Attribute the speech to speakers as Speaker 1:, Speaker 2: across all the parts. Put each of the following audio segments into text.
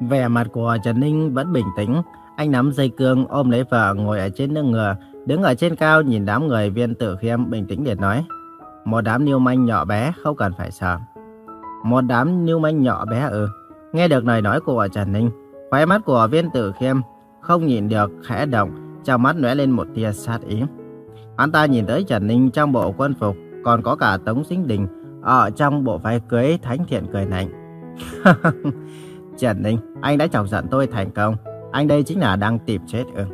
Speaker 1: Vẻ mặt của Trần Ninh vẫn bình tĩnh, anh nắm dây cương ôm lấy vợ ngồi ở trên lưng ngựa, đứng ở trên cao nhìn đám người viên tử khiêm bình tĩnh để nói. Một đám niêu manh nhỏ bé không cần phải sợ. Một đám niêu manh nhỏ bé ư. Nghe được lời nói của Trần Ninh, khóe mắt của viên tử khiêm không nhìn được khẽ động, trong mắt lóe lên một tia sát ý. Hắn ta nhìn tới Trần Ninh trong bộ quân phục, còn có cả Tống Sinh Đình ở trong bộ váy cưới thánh thiện cười lạnh. Trần Ninh, anh đã chọc giận tôi thành công. Anh đây chính là đang tìm chết ư.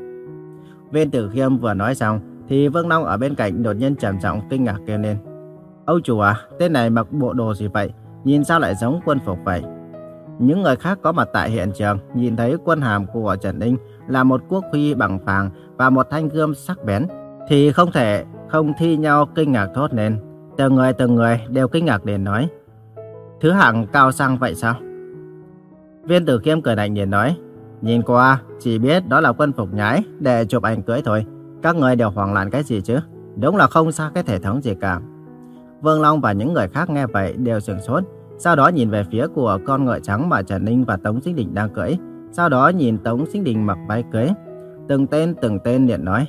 Speaker 1: Viên tử khiêm vừa nói xong, thì Vương Long ở bên cạnh đột nhiên trầm giọng kinh ngạc kêu lên. Âu chủ à, tên này mặc bộ đồ gì vậy? Nhìn sao lại giống quân phục vậy? Những người khác có mặt tại hiện trường nhìn thấy quân hàm của Trần Ninh là một quốc huy bằng vàng và một thanh gươm sắc bén, thì không thể không thi nhau kinh ngạc thốt lên. Từng người từng người đều kinh ngạc để nói. Thứ hạng cao sang vậy sao? Viên tử khiêm cười lạnh nhìn nói. Nhìn qua, chỉ biết đó là quân phục nhái để chụp ảnh cưới thôi. Các người đều hoảng loạn cái gì chứ? Đúng là không xa cái thể thống gì cả. Vương Long và những người khác nghe vậy đều sửng sốt. Sau đó nhìn về phía của con ngựa trắng mà Trần Ninh và Tống Sinh Đình đang cưỡi. Sau đó nhìn Tống Sinh Đình mặc váy cưới. Từng tên từng tên liền nói.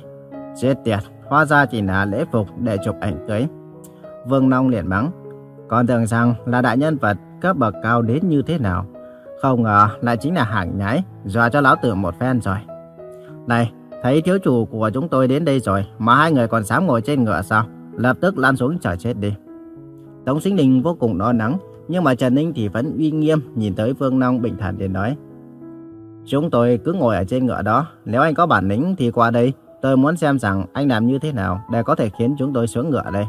Speaker 1: Chết tiệt, hóa ra chỉ là lễ phục để chụp ảnh cưới. Vương Long liền mắng. Còn tưởng rằng là đại nhân vật cấp bậc cao đến như thế nào. Không ngờ lại chính là hàng nhái, dọa cho lão tử một phen rồi. Này, thấy thiếu chủ của chúng tôi đến đây rồi, mà hai người còn dám ngồi trên ngựa sao? Lập tức lăn xuống chờ chết đi. Tống Sinh Đình vô cùng lo lắng, nhưng mà Trần Ninh thì vẫn uy nghiêm nhìn tới Vương Long bình thản để nói. Chúng tôi cứ ngồi ở trên ngựa đó, nếu anh có bản lĩnh thì qua đây, tôi muốn xem rằng anh làm như thế nào để có thể khiến chúng tôi xuống ngựa đây.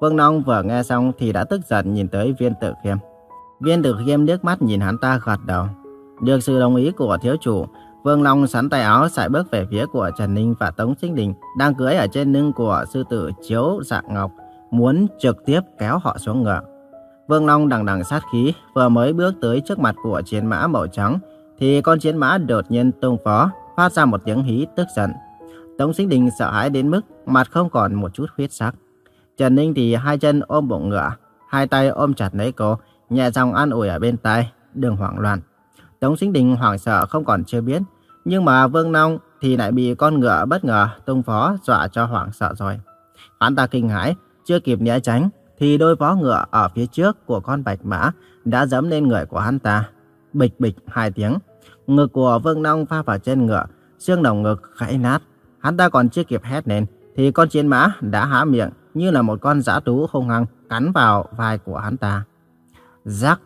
Speaker 1: Vương Long vừa nghe xong thì đã tức giận nhìn tới viên Tự khiêm. Viên tử khiêm liếc mắt nhìn hắn ta gật đầu. Được sự đồng ý của thiếu chủ, Vương Long sắn tay áo sải bước về phía của Trần Ninh và Tống Sinh Đình đang cưỡi ở trên lưng của sư tử Chiếu Dạng Ngọc, muốn trực tiếp kéo họ xuống ngựa. Vương Long đằng đằng sát khí, vừa mới bước tới trước mặt của chiến mã màu trắng, thì con chiến mã đột nhiên tung phó, phát ra một tiếng hí tức giận. Tống Sinh Đình sợ hãi đến mức mặt không còn một chút huyết sắc. Trần Ninh thì hai chân ôm bụng ngựa, hai tay ôm chặt lấy cô, nhẹ giọng an ủi ở bên tai, đừng hoảng loạn. Tống Sinh Đình hoảng sợ không còn chưa biết, nhưng mà Vương Long thì lại bị con ngựa bất ngờ tung phó dọa cho hoảng sợ rồi. Hắn ta kinh hãi, chưa kịp né tránh, thì đôi vó ngựa ở phía trước của con bạch mã đã dẫm lên người của hắn ta. Bịch bịch hai tiếng, ngực của Vương Long pha vào trên ngựa, xương đồng ngực gãy nát. Hắn ta còn chưa kịp hét lên, thì con chiến mã đã há miệng như là một con dã thú hung hăng cắn vào vai của hắn ta. Rắc!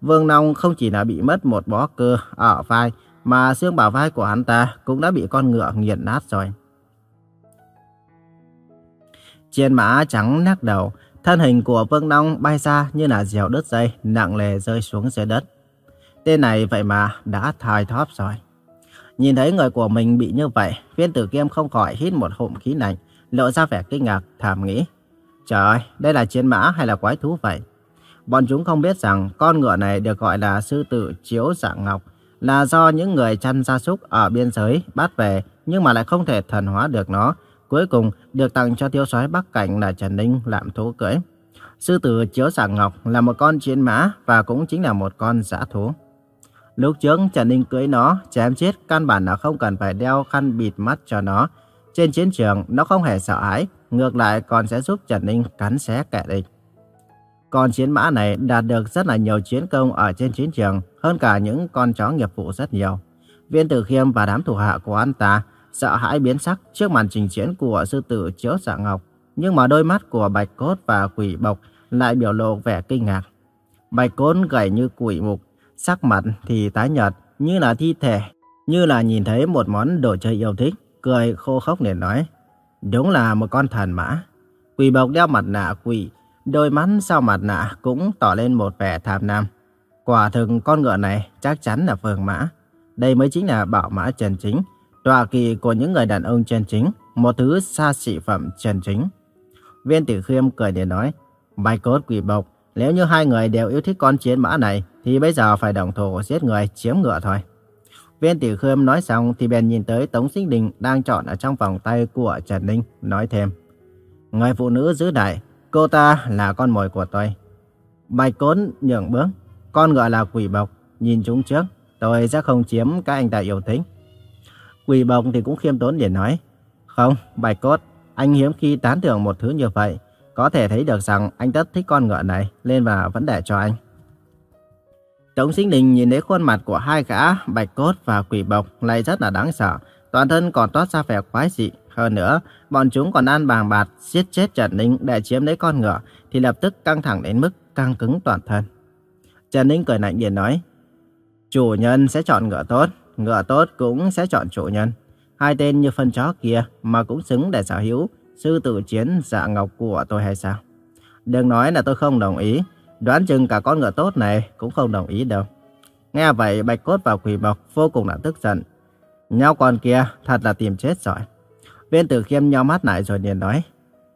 Speaker 1: Vương Long không chỉ là bị mất một bó cơ ở vai, mà xương bả vai của hắn ta cũng đã bị con ngựa nghiền nát rồi. Trên mã trắng nát đầu, thân hình của Vương Long bay ra như là diều đứt dây, nặng lề rơi xuống dưới đất. Tên này vậy mà đã thai thóp rồi. Nhìn thấy người của mình bị như vậy, viên tử kiêm không khỏi hít một hụm khí lạnh, lộ ra vẻ kinh ngạc, thầm nghĩ. Trời ơi, đây là chiến mã hay là quái thú vậy? Bọn chúng không biết rằng con ngựa này được gọi là sư tử chiếu dạng ngọc, là do những người chăn gia súc ở biên giới bắt về nhưng mà lại không thể thần hóa được nó. Cuối cùng được tặng cho thiếu soái Bắc Cảnh là Trần Ninh làm thú cưỡi. Sư tử chiếu dạng ngọc là một con chiến mã và cũng chính là một con giả thú. Lúc trước Trần Ninh cưỡi nó, chém chết căn bản là không cần phải đeo khăn bịt mắt cho nó. Trên chiến trường, nó không hề sợ hãi, ngược lại còn sẽ giúp Trần Ninh cắn xé kẻ địch. Con chiến mã này đạt được rất là nhiều chiến công ở trên chiến trường, hơn cả những con chó nghiệp vụ rất nhiều. Viên Tử Khiêm và đám thủ hạ của anh ta sợ hãi biến sắc trước màn trình diễn của sư tử chiếu dạ ngọc, nhưng mà đôi mắt của Bạch Cốt và Quỷ Bộc lại biểu lộ vẻ kinh ngạc. Bạch Cốt gầy như quỷ mục, sắc mặt thì tái nhợt như là thi thể, như là nhìn thấy một món đồ chơi yêu thích, cười khô khốc để nói. Đúng là một con thần mã. Quỷ Bộc đeo mặt nạ quỷ, đôi mắt sau mặt nạ cũng tỏ lên một vẻ tham lam. Quả thực con ngựa này chắc chắn là phường mã. Đây mới chính là bảo mã chân chính, tọa kỳ của những người đàn ông chân chính, một thứ xa xỉ phẩm chân chính. Viên tử khiêm cười để nói, bài cốt quỷ bộc, nếu như hai người đều yêu thích con chiến mã này, thì bây giờ phải đồng thủ giết người chiếm ngựa thôi. Viên tử khiêm nói xong thì bèn nhìn tới Tống Sinh Đình đang chọn ở trong vòng tay của Trần Ninh, nói thêm. Người phụ nữ giữ đại, cô ta là con mồi của tôi. Bạch cốt nhường bước, con gọi là quỷ bộc, nhìn chúng trước, tôi sẽ không chiếm các anh ta yêu thích. Quỷ bộc thì cũng khiêm tốn để nói, không, Bạch Cốt, anh hiếm khi tán thưởng một thứ như vậy. Có thể thấy được rằng anh rất thích con ngựa này, lên và vẫn để cho anh. Tống Sinh Đình nhìn thấy khuôn mặt của hai gã Bạch Cốt và Quỷ Bộc lại rất là đáng sợ. Toàn thân còn toát ra vẻ quái dị. Hơn nữa, bọn chúng còn ăn bàng bạc giết chết Trần Ninh để chiếm lấy con ngựa, thì lập tức căng thẳng đến mức căng cứng toàn thân. Trần Ninh cười lạnh điện nói, chủ nhân sẽ chọn ngựa tốt, ngựa tốt cũng sẽ chọn chủ nhân. Hai tên như phân chó kia mà cũng xứng để sở hữu sư tử chiến dạ ngọc của tôi hay sao? Đừng nói là tôi không đồng ý, đoán chừng cả con ngựa tốt này cũng không đồng ý đâu. Nghe vậy Bạch Cốt và Quỷ bọc vô cùng là tức giận. Nhau con kia thật là tìm chết rồi. Viên tử khiêm nhau mắt lại rồi liền nói.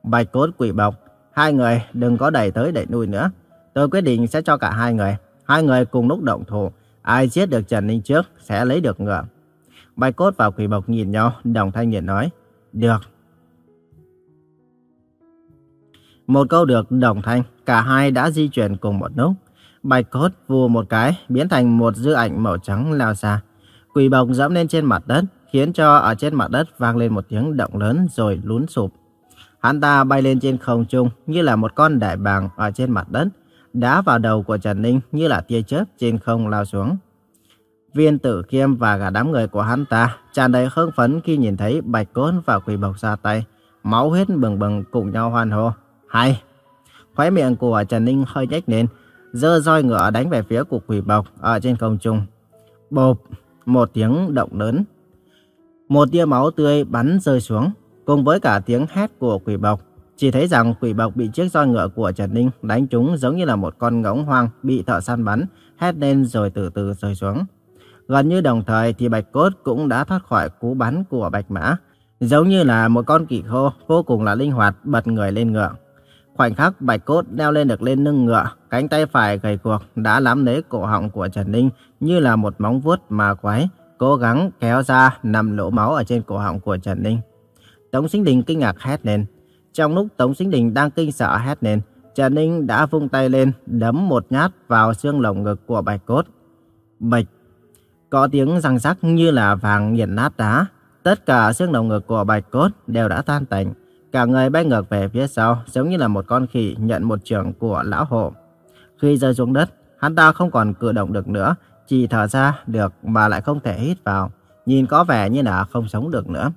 Speaker 1: Bạch Cốt Quỷ Bộc, hai người đừng có đẩy tới đẩy nuôi nữa. Tôi quyết định sẽ cho cả hai người. Hai người cùng lúc động thủ. Ai giết được Trần Ninh trước sẽ lấy được ngựa. Bạch Cốt và Quỷ Bộc nhìn nhau, đồng thanh liền nói. Được. Một câu được đồng thanh, cả hai đã di chuyển cùng một lúc. Bạch Cốt vù một cái, biến thành một dư ảnh màu trắng lao xa. Quỷ Bộc dẫm lên trên mặt đất, khiến cho ở trên mặt đất vang lên một tiếng động lớn rồi lún sụp. Hắn ta bay lên trên không trung như là một con đại bàng ở trên mặt đất, đá vào đầu của Trần Ninh như là tia chớp trên không lao xuống. Viên tử kiêm và cả đám người của hắn ta tràn đầy hưng phấn khi nhìn thấy Bạch Cốt và Quỷ Bộc ra tay, máu huyết bừng bừng cùng nhau hoan hô. Hay! Khóe miệng của Trần Ninh hơi nhếch lên, giơ roi ngựa đánh về phía của Quỷ Bộc ở trên không trung. Bộp! Một tiếng động lớn. Một tia máu tươi bắn rơi xuống, cùng với cả tiếng hét của Quỷ Bộc. Chỉ thấy rằng quỷ bộc bị chiếc roi ngựa của Trần Ninh đánh trúng giống như là một con ngỗng hoang bị thợ săn bắn, hét lên rồi từ từ rơi xuống. Gần như đồng thời thì Bạch Cốt cũng đã thoát khỏi cú bắn của Bạch Mã. Giống như là một con kỳ khô vô cùng là linh hoạt bật người lên ngựa. Khoảnh khắc Bạch Cốt leo lên được lên lưng ngựa, cánh tay phải gầy cuộc đã nắm lấy cổ họng của Trần Ninh như là một móng vuốt mà quái, cố gắng kéo ra nằm lỗ máu ở trên cổ họng của Trần Ninh. Tống Sinh Đình kinh ngạc hét lên. Trong lúc Tống Sinh Đình đang kinh sợ hét lên, Trần Ninh đã vung tay lên đấm một nhát vào xương lồng ngực của Bạch Cốt. Bạch có tiếng răng rắc như là vàng nghiền nát đá. Tất cả xương lồng ngực của Bạch Cốt đều đã tan tành. Cả người bay ngược về phía sau, giống như là một con khỉ nhận một trường của lão hộ. Khi rơi xuống đất, hắn ta không còn cử động được nữa, chỉ thở ra được mà lại không thể hít vào. Nhìn có vẻ như là không sống được nữa.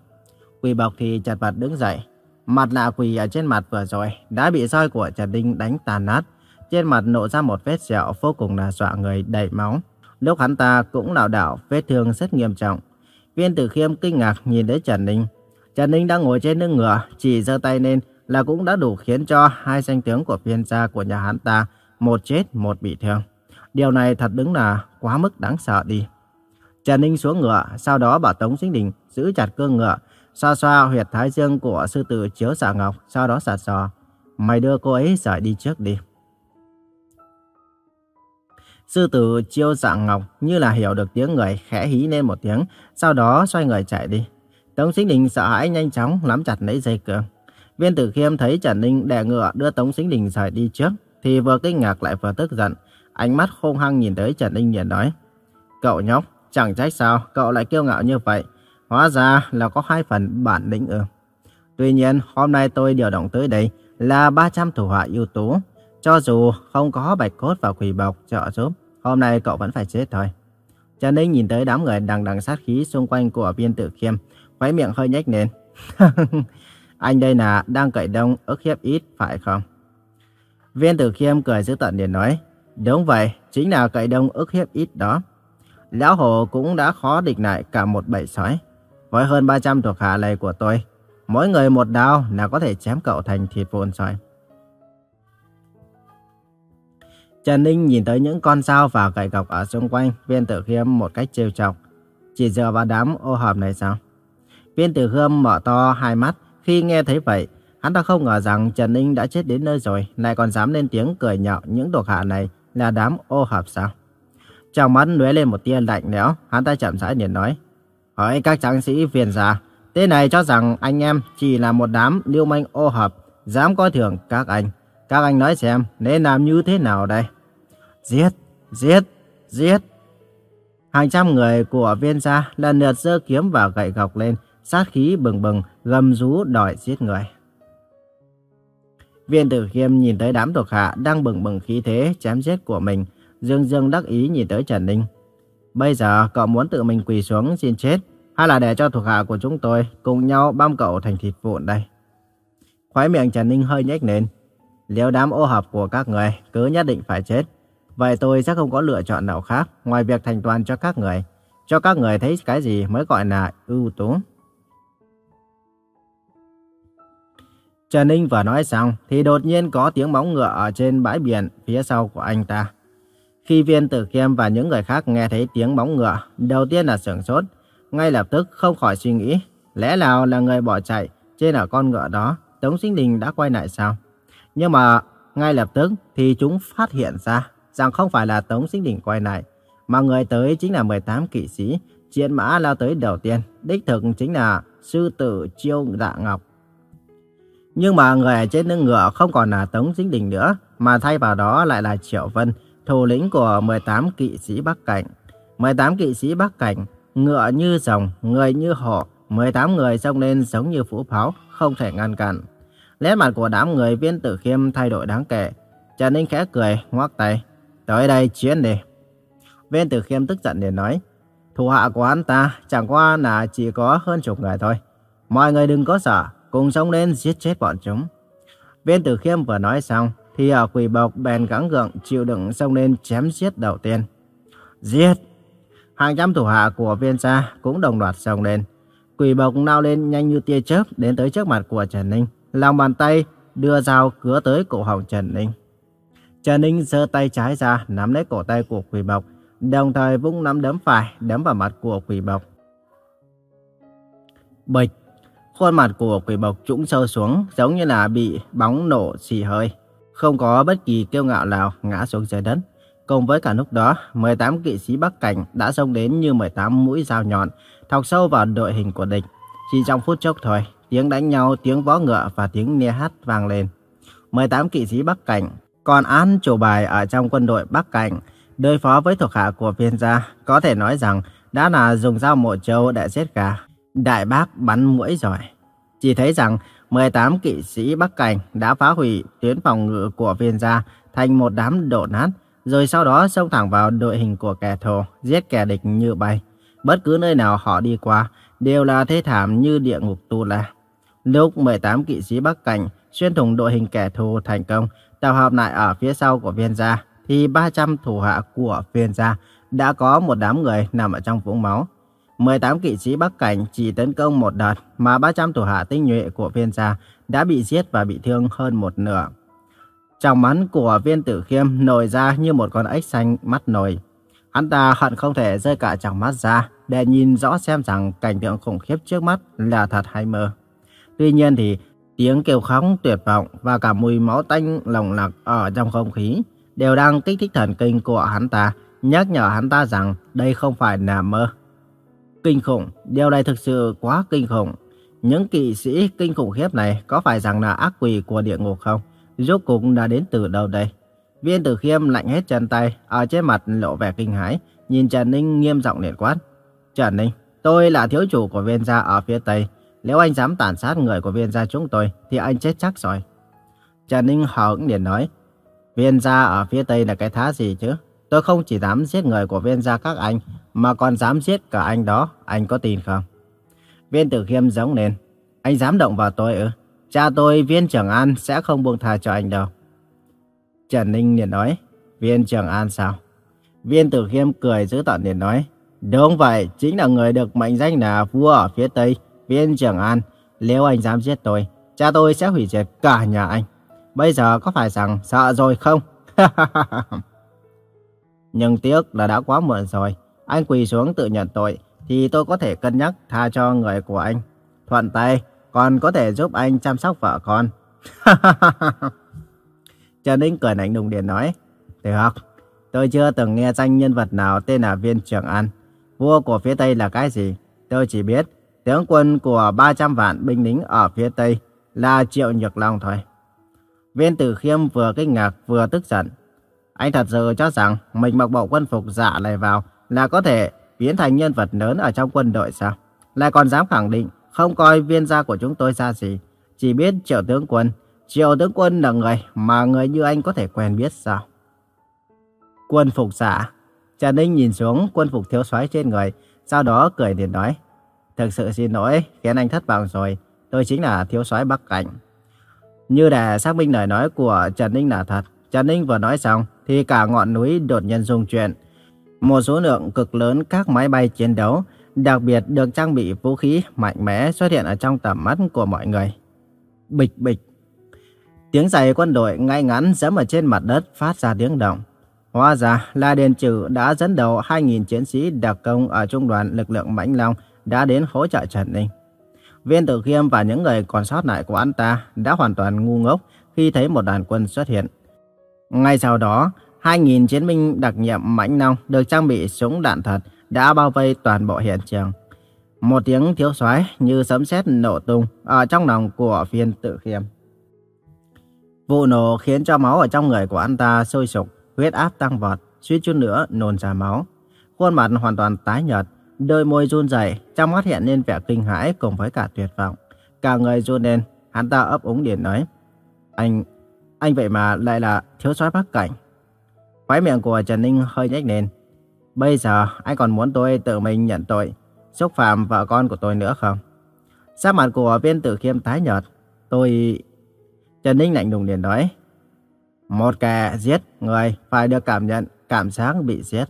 Speaker 1: Quỳ bọc thì chặt vật đứng dậy. Mặt nạ quỳ ở trên mặt vừa rồi đã bị roi của Trần Đinh đánh tàn nát. Trên mặt nộ ra một vết sẹo vô cùng là dọa người đầy máu. Lúc hắn ta cũng lảo đảo, vết thương rất nghiêm trọng. Viên tử khiêm kinh ngạc nhìn thấy Trần Ninh. Trần Ninh đang ngồi trên lưng ngựa, chỉ giơ tay lên là cũng đã đủ khiến cho hai danh tướng của viên gia của nhà hắn ta, một chết, một bị thương. Điều này thật đúng là quá mức đáng sợ đi. Trần Ninh xuống ngựa, sau đó bảo Tống Sinh Đình giữ chặt cương ngựa, xoa xoa huyệt thái dương của sư tử chiếu xạ ngọc, sau đó sạt sò. Mày đưa cô ấy rời đi trước đi. Sư tử chiêu xạ ngọc như là hiểu được tiếng người khẽ hí lên một tiếng, sau đó xoay người chạy đi. Tống Sinh Đình sợ hãi nhanh chóng nắm chặt lấy dây cương. Viên tử khiêm thấy Trần Ninh đè ngựa đưa Tống Sinh Đình rời đi trước, thì vừa kinh ngạc lại vừa tức giận. Ánh mắt hung hăng nhìn tới Trần Ninh Nhiệt nói. Cậu nhóc, chẳng trách sao cậu lại kiêu ngạo như vậy. Hóa ra là có hai phần bản lĩnh ư. Tuy nhiên, hôm nay tôi điều động tới đây là 300 thủ hạ ưu tú. Cho dù không có bạch cốt và quỷ bọc trợ giúp, hôm nay cậu vẫn phải chết thôi. Trần Ninh nhìn tới đám người đằng đằng sát khí xung quanh của viên tử khiêm, khóe miệng hơi nhếch lên. Anh đây là đang cậy đông ức hiếp ít phải không? Viên tử khiêm cười giữ tận liền nói, đúng vậy, chính là cậy đông ức hiếp ít đó. Lão Hồ cũng đã khó địch lại cả một bầy sói. Với hơn 300 thuộc hạ này của tôi, mỗi người một đao là có thể chém cậu thành thịt vụn rồi. Trần Ninh nhìn tới những con sao và gậy gọc ở xung quanh viên tử khiêm một cách trêu chọc. Chỉ dựa vào đám ô hợp này sao? Viên tử khiêm mở to hai mắt khi nghe thấy vậy. Hắn ta không ngờ rằng Trần Ninh đã chết đến nơi rồi, lại còn dám lên tiếng cười nhạo những thuộc hạ này là đám ô hợp sao? Trong mắt lóe lên một tia lạnh lẽo, hắn ta chậm rãi liền nói. Hỏi các tráng sĩ viên già, tên này cho rằng anh em chỉ là một đám lưu manh ô hợp, dám coi thường các anh. Các anh nói xem nên làm như thế nào đây? Giết, giết, giết. Hàng trăm người của viên gia lần lượt giơ kiếm và gậy gọc lên, sát khí bừng bừng, gầm rú đòi giết người. Viên tử khiêm nhìn tới đám thuộc hạ đang bừng bừng khí thế chém giết của mình, dương dương đắc ý nhìn tới Trần Ninh. Bây giờ cậu muốn tự mình quỳ xuống xin chết, hay là để cho thuộc hạ của chúng tôi cùng nhau băm cậu thành thịt vụn đây? Khói miệng Trần Ninh hơi nhếch lên. Nếu đám ô hợp của các người cứ nhất định phải chết, vậy tôi sẽ không có lựa chọn nào khác ngoài việc thành toàn cho các người. Cho các người thấy cái gì mới gọi là ưu tú. Trần Ninh vừa nói xong thì đột nhiên có tiếng móng ngựa ở trên bãi biển phía sau của anh ta. Khi viên tử kiêm và những người khác nghe thấy tiếng móng ngựa, đầu tiên là sửng sốt, ngay lập tức không khỏi suy nghĩ, lẽ nào là người bỏ chạy trên ở con ngựa đó, Tống Sinh Đình đã quay lại sao? Nhưng mà ngay lập tức thì chúng phát hiện ra rằng không phải là Tống Sinh Đình quay lại, mà người tới chính là 18 kỵ sĩ, chiến mã lao tới đầu tiên, đích thực chính là sư tử Chiêu Dạ Ngọc. Nhưng mà người ở trên lưng ngựa không còn là Tống Sinh Đình nữa, mà thay vào đó lại là Triệu Vân, thủ lĩnh của 18 kỵ sĩ Bắc Cảnh. 18 kỵ sĩ Bắc Cảnh, ngựa như rồng, người như hổ, 18 người xông lên giống như phủ pháo, không thể ngăn cản. Nét mặt của đám người viên tử khiêm thay đổi đáng kể. Trần Ninh khẽ cười, ngoắc tay. Tới đây chiến đi. Viên tử khiêm tức giận để nói. Thủ hạ của hắn ta chẳng qua là chỉ có hơn chục người thôi. Mọi người đừng có sợ, cùng xông lên giết chết bọn chúng. Viên tử khiêm vừa nói xong, thì ở quỷ bộc bèn gắng gượng chịu đựng xông lên chém giết đầu tiên. Giết! Hàng trăm thủ hạ của viên gia cũng đồng loạt xông lên. Quỷ bộc lao lên nhanh như tia chớp đến tới trước mặt của Trần Ninh. Lòng bàn tay đưa dao cứa tới cổ họng Trần Ninh. Trần Ninh giơ tay trái ra nắm lấy cổ tay của quỷ bộc, đồng thời vung nắm đấm phải đấm vào mặt của quỷ bộc. Bịch! Khuôn mặt của quỷ bộc trũng sâu xuống giống như là bị bóng nổ xì hơi. Không có bất kỳ kiêu ngạo nào ngã xuống dưới đất. Cùng với cả lúc đó, 18 kỵ sĩ Bắc Cảnh đã xông đến như 18 mũi dao nhọn, thọc sâu vào đội hình của địch. Chỉ trong phút chốc thôi, tiếng đánh nhau, tiếng vó ngựa và tiếng nia hát vang lên. 18 kỵ sĩ Bắc Cảnh, còn án chủ bài ở trong quân đội Bắc Cảnh, đối phó với thuộc hạ của viên gia, có thể nói rằng đã là dùng dao mộ châu để giết gà. Đại bác bắn mũi rồi. Chỉ thấy rằng 18 kỵ sĩ Bắc Cảnh đã phá hủy tuyến phòng ngự của viên gia thành một đám đổ nát, rồi sau đó xông thẳng vào đội hình của kẻ thù, giết kẻ địch như bay. Bất cứ nơi nào họ đi qua, đều là thế thảm như địa ngục tu la. Lúc 18 kỵ sĩ Bắc Cảnh xuyên thủng đội hình kẻ thù thành công, tập hợp lại ở phía sau của viên gia, thì 300 thủ hạ của viên gia đã có một đám người nằm ở trong vũng máu. 18 kỵ sĩ Bắc Cảnh chỉ tấn công một đợt mà 300 thủ hạ tinh nhuệ của viên gia đã bị giết và bị thương hơn một nửa. Trong mắt của viên tử khiêm nổi ra như một con ếch xanh mắt nổi. Hắn ta hận không thể rơi cả tròng mắt ra để nhìn rõ xem rằng cảnh tượng khủng khiếp trước mắt là thật hay mơ. Tuy nhiên thì tiếng kêu khóc tuyệt vọng và cả mùi máu tanh lồng lặc ở trong không khí đều đang kích thích thần kinh của hắn ta, nhắc nhở hắn ta rằng đây không phải là mơ. Kinh khủng, điều này thực sự quá kinh khủng. Những kỵ sĩ kinh khủng khiếp này có phải rằng là ác quỷ của địa ngục không? Rốt cuộc đã đến từ đâu đây? Viên tử khiêm lạnh hết chân tay, ở trên mặt lộ vẻ kinh hãi, nhìn Trần Ninh nghiêm giọng liền quát. Trần Ninh, tôi là thiếu chủ của viên gia ở phía Tây. Nếu anh dám tàn sát người của viên gia chúng tôi, thì anh chết chắc rồi. Trần Ninh hờ hững liền nói. Viên gia ở phía Tây là cái thá gì chứ? Tôi không chỉ dám giết người của viên gia các anh, mà còn dám giết cả anh đó, anh có tin không? Viên tử khiêm giống lên. Anh dám động vào tôi ư? Cha tôi, viên trưởng an, sẽ không buông tha cho anh đâu. Trần Ninh liền nói, viên trưởng an sao? Viên tử khiêm cười giữ tận liền nói, đúng vậy, chính là người được mệnh danh là vua ở phía Tây, viên trưởng an. Nếu anh dám giết tôi, cha tôi sẽ hủy diệt cả nhà anh. Bây giờ có phải rằng sợ rồi không? Nhưng tiếc là đã quá muộn rồi. Anh quỳ xuống tự nhận tội, thì tôi có thể cân nhắc tha cho người của anh. Thuận tay, còn có thể giúp anh chăm sóc vợ con. Trần Ninh cười lạnh đùng điện nói, Được, tôi chưa từng nghe danh nhân vật nào tên là Viên Trường An. Vua của phía Tây là cái gì? Tôi chỉ biết tướng quân của 300 vạn binh lính ở phía Tây là Triệu Nhược Long thôi. Viên Tử Khiêm vừa kinh ngạc vừa tức giận. Anh thật sự cho rằng mình mặc bộ quân phục giả này vào là có thể biến thành nhân vật lớn ở trong quân đội sao? Lại còn dám khẳng định không coi viên gia của chúng tôi ra gì. Chỉ biết triệu tướng quân. Triệu tướng quân là người mà người như anh có thể quen biết sao? Quân phục giả. Trần Ninh nhìn xuống quân phục thiếu soái trên người, sau đó cười liền nói. Thực sự xin lỗi, khiến anh thất vọng rồi. Tôi chính là thiếu soái Bắc Cảnh. Như để xác minh lời nói của Trần Ninh là thật, Trần Ninh vừa nói xong thì cả ngọn núi đột nhiên rung chuyển. Một số lượng cực lớn các máy bay chiến đấu, đặc biệt được trang bị vũ khí mạnh mẽ xuất hiện ở trong tầm mắt của mọi người. Bịch bịch. Tiếng giày quân đội ngay ngắn giẫm ở trên mặt đất phát ra tiếng động. Hóa ra là Điền Trừ đã dẫn đầu 2.000 chiến sĩ đặc công ở trung đoàn lực lượng Mãnh Long đã đến hỗ trợ Trần Ninh. Viên Tử Khiêm và những người còn sót lại của anh ta đã hoàn toàn ngu ngốc khi thấy một đoàn quân xuất hiện. Ngay sau đó, 2.000 chiến binh đặc nhiệm Mãnh Long được trang bị súng đạn thật đã bao vây toàn bộ hiện trường. Một tiếng thiếu soái như sấm sét nổ tung ở trong lòng của viên tự Khiêm. Vụ nổ khiến cho máu ở trong người của anh ta sôi sục, huyết áp tăng vọt, suýt chút nữa nôn ra máu. Khuôn mặt hoàn toàn tái nhợt, đôi môi run rẩy, trong mắt hiện lên vẻ kinh hãi cùng với cả tuyệt vọng. Cả người run lên, hắn ta ấp úng điện nói: "Anh, anh vậy mà lại là thiếu soái Bắc Cảnh?" Khóe miệng của Trần Ninh hơi nhếch lên. "Bây giờ anh còn muốn tôi tự mình nhận tội, xúc phạm vợ con của tôi nữa không?" Sắc mặt của viên tử khiêm tái nhợt. "Tôi..." Trần Ninh lạnh lùng liền nói: "Một kẻ giết người phải được cảm nhận cảm giác bị giết."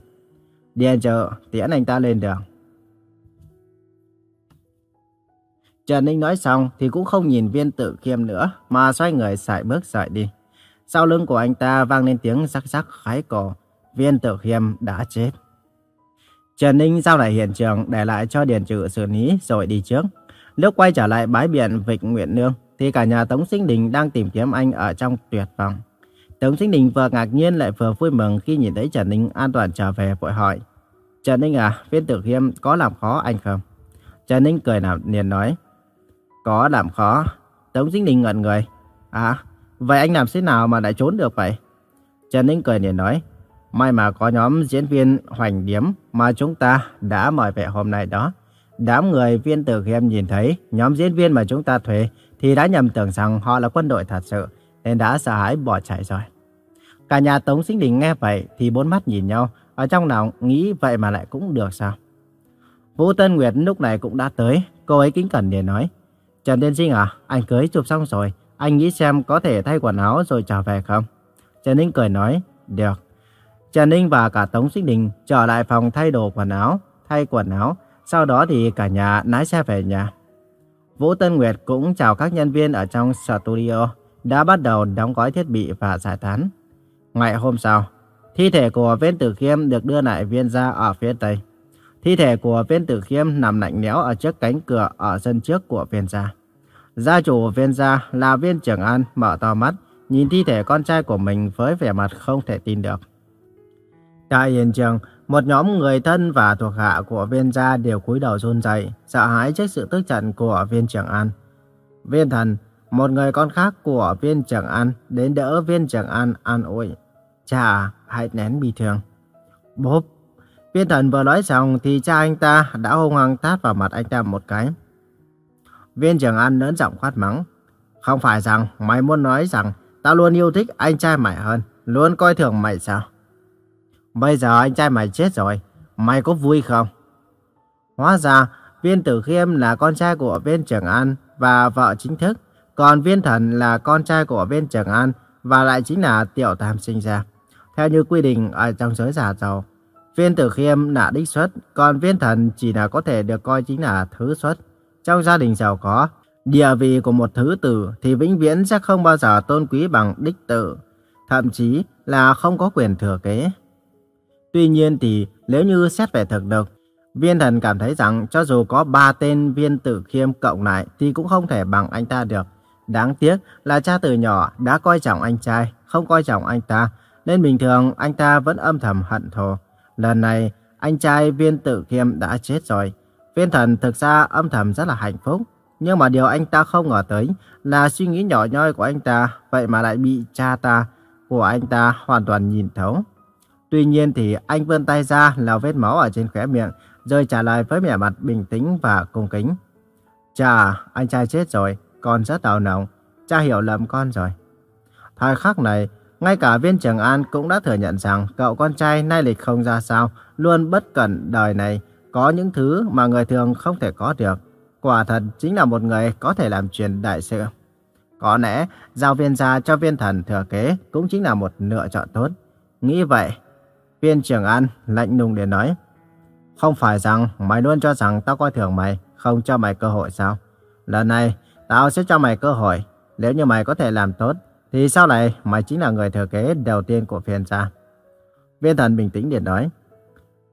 Speaker 1: Điền chợ, tiễn anh ta lên đường. Trần Ninh nói xong thì cũng không nhìn viên Tử khiêm nữa mà xoay người sải bước rời đi. Sau lưng của anh ta vang lên tiếng rắc rắc khái cổ. Viên tự khiêm đã chết. Trần Ninh giao lại hiện trường để lại cho Điền Trự xử lý rồi đi trước. Lúc quay trở lại bãi biển Vịnh Nguyện Nương thì cả nhà Tống Sinh Đình đang tìm kiếm anh ở trong tuyệt vọng. Tống Sinh Đình vừa ngạc nhiên lại vừa vui mừng khi nhìn thấy Trần Ninh an toàn trở về vội hỏi. Trần Ninh à, viên tử khiêm có làm khó anh không? Trần Ninh cười nào liền nói. Có làm khó. Tống Sinh Đình ngẩn người. À, vậy anh làm thế nào mà lại trốn được vậy? Trần Ninh cười liền nói. May mà có nhóm diễn viên hoành điếm mà chúng ta đã mời về hôm nay đó. Đám người viên tử khi em nhìn thấy nhóm diễn viên mà chúng ta thuê thì đã nhầm tưởng rằng họ là quân đội thật sự nên đã sợ hãi bỏ chạy rồi. Cả nhà Tống Sinh Đình nghe vậy thì bốn mắt nhìn nhau, ở trong lòng nghĩ vậy mà lại cũng được sao. Vũ Tân Nguyệt lúc này cũng đã tới, cô ấy kính cẩn để nói. Trần Tiên Sinh à, anh cưới chụp xong rồi, anh nghĩ xem có thể thay quần áo rồi trở về không? Trần Ninh cười nói, được. Trần Ninh và cả Tống Sinh Đình trở lại phòng thay đồ quần áo, thay quần áo, sau đó thì cả nhà lái xe về nhà. Vũ Tân Nguyệt cũng chào các nhân viên ở trong studio, đã bắt đầu đóng gói thiết bị và giải tán. Ngày hôm sau, thi thể của viên tử khiêm được đưa lại viên gia ở phía tây. Thi thể của viên tử khiêm nằm lạnh lẽo ở trước cánh cửa ở sân trước của viên gia. Gia chủ viên gia là viên trưởng an mở to mắt, nhìn thi thể con trai của mình với vẻ mặt không thể tin được. Tại hiện trường, một nhóm người thân và thuộc hạ của viên gia đều cúi đầu run rẩy, sợ hãi trước sự tức giận của viên trưởng an. Viên thần, một người con khác của viên trưởng an đến đỡ viên trưởng an an ủi. Cha, hãy nén bị thương. Bốp. Viên thần vừa nói xong thì cha anh ta đã hung hăng tát vào mặt anh ta một cái. Viên trưởng an lớn giọng quát mắng. Không phải rằng mày muốn nói rằng tao luôn yêu thích anh trai mày hơn, luôn coi thường mày sao? Bây giờ anh trai mày chết rồi, mày có vui không? Hóa ra, viên tử khiêm là con trai của viên trưởng an và vợ chính thức, còn viên thần là con trai của viên trưởng an và lại chính là tiểu tam sinh ra. Theo như quy định ở trong giới giả giàu, viên tử khiêm là đích xuất, còn viên thần chỉ là có thể được coi chính là thứ xuất. Trong gia đình giàu có, địa vị của một thứ tử thì vĩnh viễn sẽ không bao giờ tôn quý bằng đích tử, thậm chí là không có quyền thừa kế. Tuy nhiên thì nếu như xét về thực lực, viên thần cảm thấy rằng cho dù có ba tên viên tử khiêm cộng lại thì cũng không thể bằng anh ta được. Đáng tiếc là cha từ nhỏ đã coi trọng anh trai, không coi trọng anh ta, nên bình thường anh ta vẫn âm thầm hận thù. Lần này, anh trai viên tử khiêm đã chết rồi. Viên thần thực ra âm thầm rất là hạnh phúc. Nhưng mà điều anh ta không ngờ tới là suy nghĩ nhỏ nhoi của anh ta, vậy mà lại bị cha ta của anh ta hoàn toàn nhìn thấu. Tuy nhiên thì anh vươn tay ra lau vết máu ở trên khóe miệng, rồi trả lời với vẻ mặt bình tĩnh và cung kính. Cha, anh trai chết rồi, con rất đau lòng. Cha hiểu lầm con rồi. Thời khắc này, ngay cả viên trưởng An cũng đã thừa nhận rằng cậu con trai nay lịch không ra sao, luôn bất cẩn đời này, có những thứ mà người thường không thể có được. Quả thật chính là một người có thể làm truyền đại sự. Có lẽ, giao viên gia cho viên thần thừa kế cũng chính là một lựa chọn tốt. Nghĩ vậy, viên trưởng An lạnh lùng để nói. Không phải rằng mày luôn cho rằng tao coi thường mày, không cho mày cơ hội sao? Lần này, tao sẽ cho mày cơ hội. Nếu như mày có thể làm tốt, thì sau này mày chính là người thừa kế đầu tiên của phiền gia. Viên thần bình tĩnh điện nói.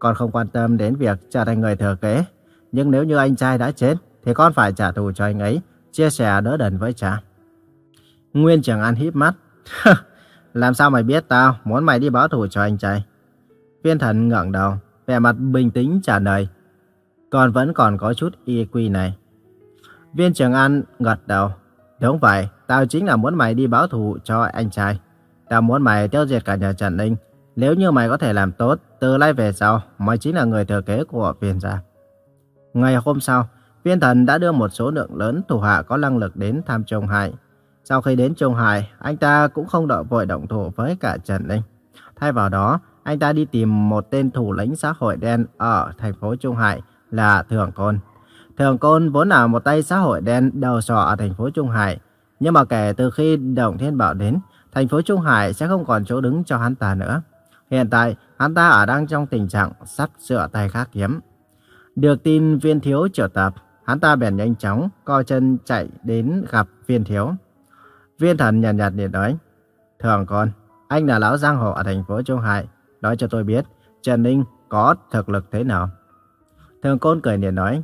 Speaker 1: Con không quan tâm đến việc trở thành người thừa kế. Nhưng nếu như anh trai đã chết, thì con phải trả thù cho anh ấy, chia sẻ đỡ đần với cha. Nguyên Trường An híp mắt. Làm sao mày biết tao muốn mày đi báo thù cho anh trai? Viên thần ngẩng đầu, vẻ mặt bình tĩnh trả lời. Con vẫn còn có chút quy này. Viên Trường An gật đầu. Đúng vậy, tao chính là muốn mày đi báo thù cho anh trai. Tao muốn mày tiêu diệt cả nhà Trần Ninh. Nếu như mày có thể làm tốt, từ nay về sau, mày chính là người thừa kế của viên gia. Ngày hôm sau, viên thần đã đưa một số lượng lớn thủ hạ có năng lực đến thăm Trung Hải. Sau khi đến Trung Hải, anh ta cũng không đợi vội động thủ với cả Trần Ninh. Thay vào đó, anh ta đi tìm một tên thủ lĩnh xã hội đen ở thành phố Trung Hải là Thường Côn. Thường Côn vốn là một tay xã hội đen đầu sọ ở thành phố Trung Hải. Nhưng mà kể từ khi Đồng Thiên Bảo đến, thành phố Trung Hải sẽ không còn chỗ đứng cho hắn ta nữa. Hiện tại, hắn ta ở đang trong tình trạng sắp sửa tay khắc kiếm. Được tin viên thiếu triệu tập, hắn ta bèn nhanh chóng, co chân chạy đến gặp viên thiếu. Viên thần nhàn nhạt liền nói, Thường con, anh là lão giang hồ ở thành phố Trung Hải, nói cho tôi biết, Trần Ninh có thực lực thế nào. Thường côn cười liền nói,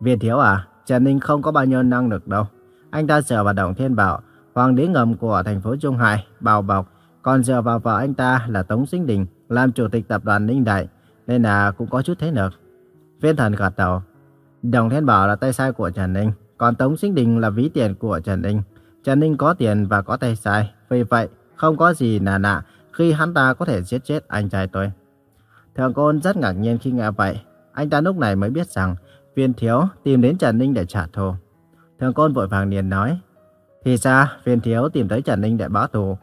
Speaker 1: Viên thiếu à, Trần Ninh không có bao nhiêu năng lực đâu. Anh ta dựa vào động Thiên Bảo, hoàng đế ngầm của thành phố Trung Hải, bào bọc, còn dựa vào vợ anh ta là Tống Sinh Đình, làm chủ tịch tập đoàn Ninh Đại, nên là cũng có chút thế lực. Viên thần gật đầu. Đồng Thiên Bảo là tay sai của Trần Ninh, còn Tống Sinh Đình là ví tiền của Trần Ninh. Trần Ninh có tiền và có tay sai, vì vậy không có gì là lạ khi hắn ta có thể giết chết anh trai tôi. thường Côn rất ngạc nhiên khi nghe vậy, anh ta lúc này mới biết rằng viên thiếu tìm đến Trần Ninh để trả thù. thường Côn vội vàng liền nói, thì ra viên thiếu tìm tới Trần Ninh để báo thù.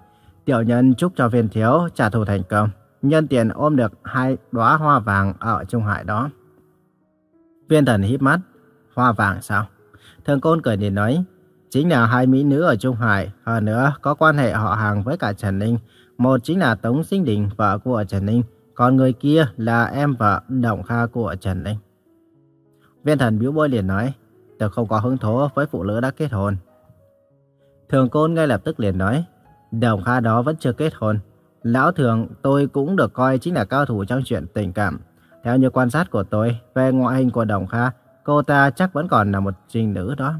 Speaker 1: Tiểu nhân chúc cho viên thiếu trả thù thành công, nhân tiền ôm được hai đóa hoa vàng ở Trung Hải đó. Viên thần híp mắt, hoa vàng sao? Thượng Côn cười liền nói, chính là hai mỹ nữ ở Trung Hải, hơn nữa có quan hệ họ hàng với cả Trần Ninh. Một chính là Tống Sinh Đình, vợ của Trần Ninh, còn người kia là em vợ Động Kha của Trần Ninh. Viên thần biểu bôi liền nói, tôi không có hứng thú với phụ nữ đã kết hôn. Thường Côn ngay lập tức liền nói, Đồng Kha đó vẫn chưa kết hôn. Lão Thường tôi cũng được coi chính là cao thủ trong chuyện tình cảm. Theo như quan sát của tôi, về ngoại hình của Đồng Kha, cô ta chắc vẫn còn là một trinh nữ đó.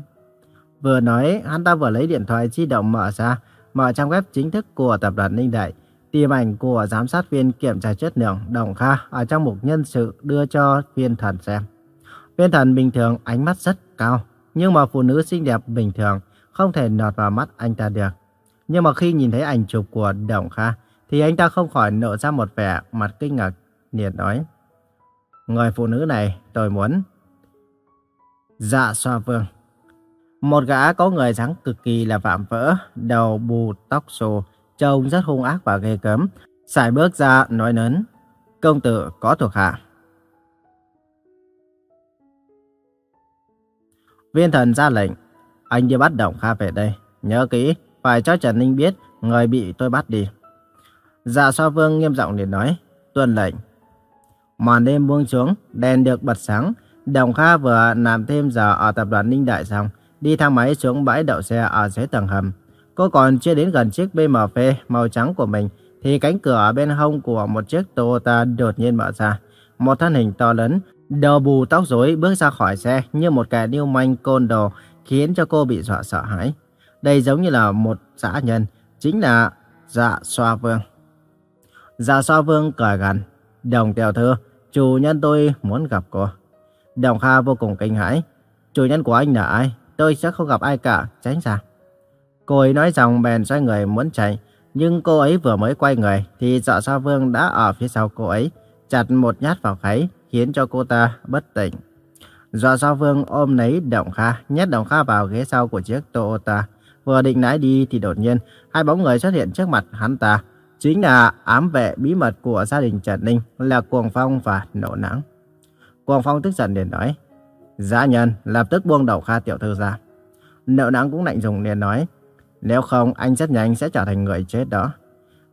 Speaker 1: Vừa nói, hắn ta vừa lấy điện thoại di động mở ra, mở trang web chính thức của tập đoàn Ninh Đại, tìm ảnh của giám sát viên kiểm tra chất lượng Đồng Kha ở trong mục nhân sự đưa cho viên thần xem. Viên thần bình thường ánh mắt rất cao, nhưng mà phụ nữ xinh đẹp bình thường không thể nọt vào mắt anh ta được. Nhưng mà khi nhìn thấy ảnh chụp của Đồng Kha, thì anh ta không khỏi nở ra một vẻ mặt kinh ngạc, liền nói. Người phụ nữ này tôi muốn. Dạ xoa vương. Một gã có người dáng cực kỳ là vạm vỡ, đầu bù tóc xù, trông rất hung ác và ghê gớm. Xài bước ra nói lớn, công tử có thuộc hạ. Viên thần ra lệnh, anh đi bắt Đồng Kha về đây. Nhớ kỹ, phải cho Trần Ninh biết người bị tôi bắt đi. Dạ so vương nghiêm giọng liền nói, tuân lệnh. Màn đêm buông xuống, đèn được bật sáng. Đồng Kha vừa làm thêm giờ ở tập đoàn Ninh Đại xong, đi thang máy xuống bãi đậu xe ở dưới tầng hầm. Cô còn chưa đến gần chiếc BMW màu trắng của mình, thì cánh cửa ở bên hông của một chiếc Toyota đột nhiên mở ra. Một thân hình to lớn, đầu bù tóc rối bước ra khỏi xe như một kẻ điêu manh côn đồ, khiến cho cô bị dọa sợ hãi. Đây giống như là một dã nhân, chính là dạ xoa vương. Dạ xoa vương cười gần, đồng tiểu thư, chủ nhân tôi muốn gặp cô. Đồng Kha vô cùng kinh hãi, chủ nhân của anh là ai? tôi sẽ không gặp ai cả, tránh ra. Cô ấy nói rằng bèn xoay người muốn chạy, nhưng cô ấy vừa mới quay người thì Dạ Xoa vương đã ở phía sau cô ấy, chặt một nhát vào gáy, khiến cho cô ta bất tỉnh. Dạ Xoa Vương ôm lấy Đồng Kha, nhét Đồng Kha vào ghế sau của chiếc Toyota. Vừa định lái đi thì đột nhiên, hai bóng người xuất hiện trước mặt hắn ta. Chính là ám vệ bí mật của gia đình Trần Ninh là Cuồng Phong và Nộ Nắng. Cuồng Phong tức giận liền nói, Giá nhân lập tức buông đầu Kha tiểu thư ra. Nộ Nắng cũng lạnh dùng liền nói, nếu không anh rất nhanh sẽ trở thành người chết đó.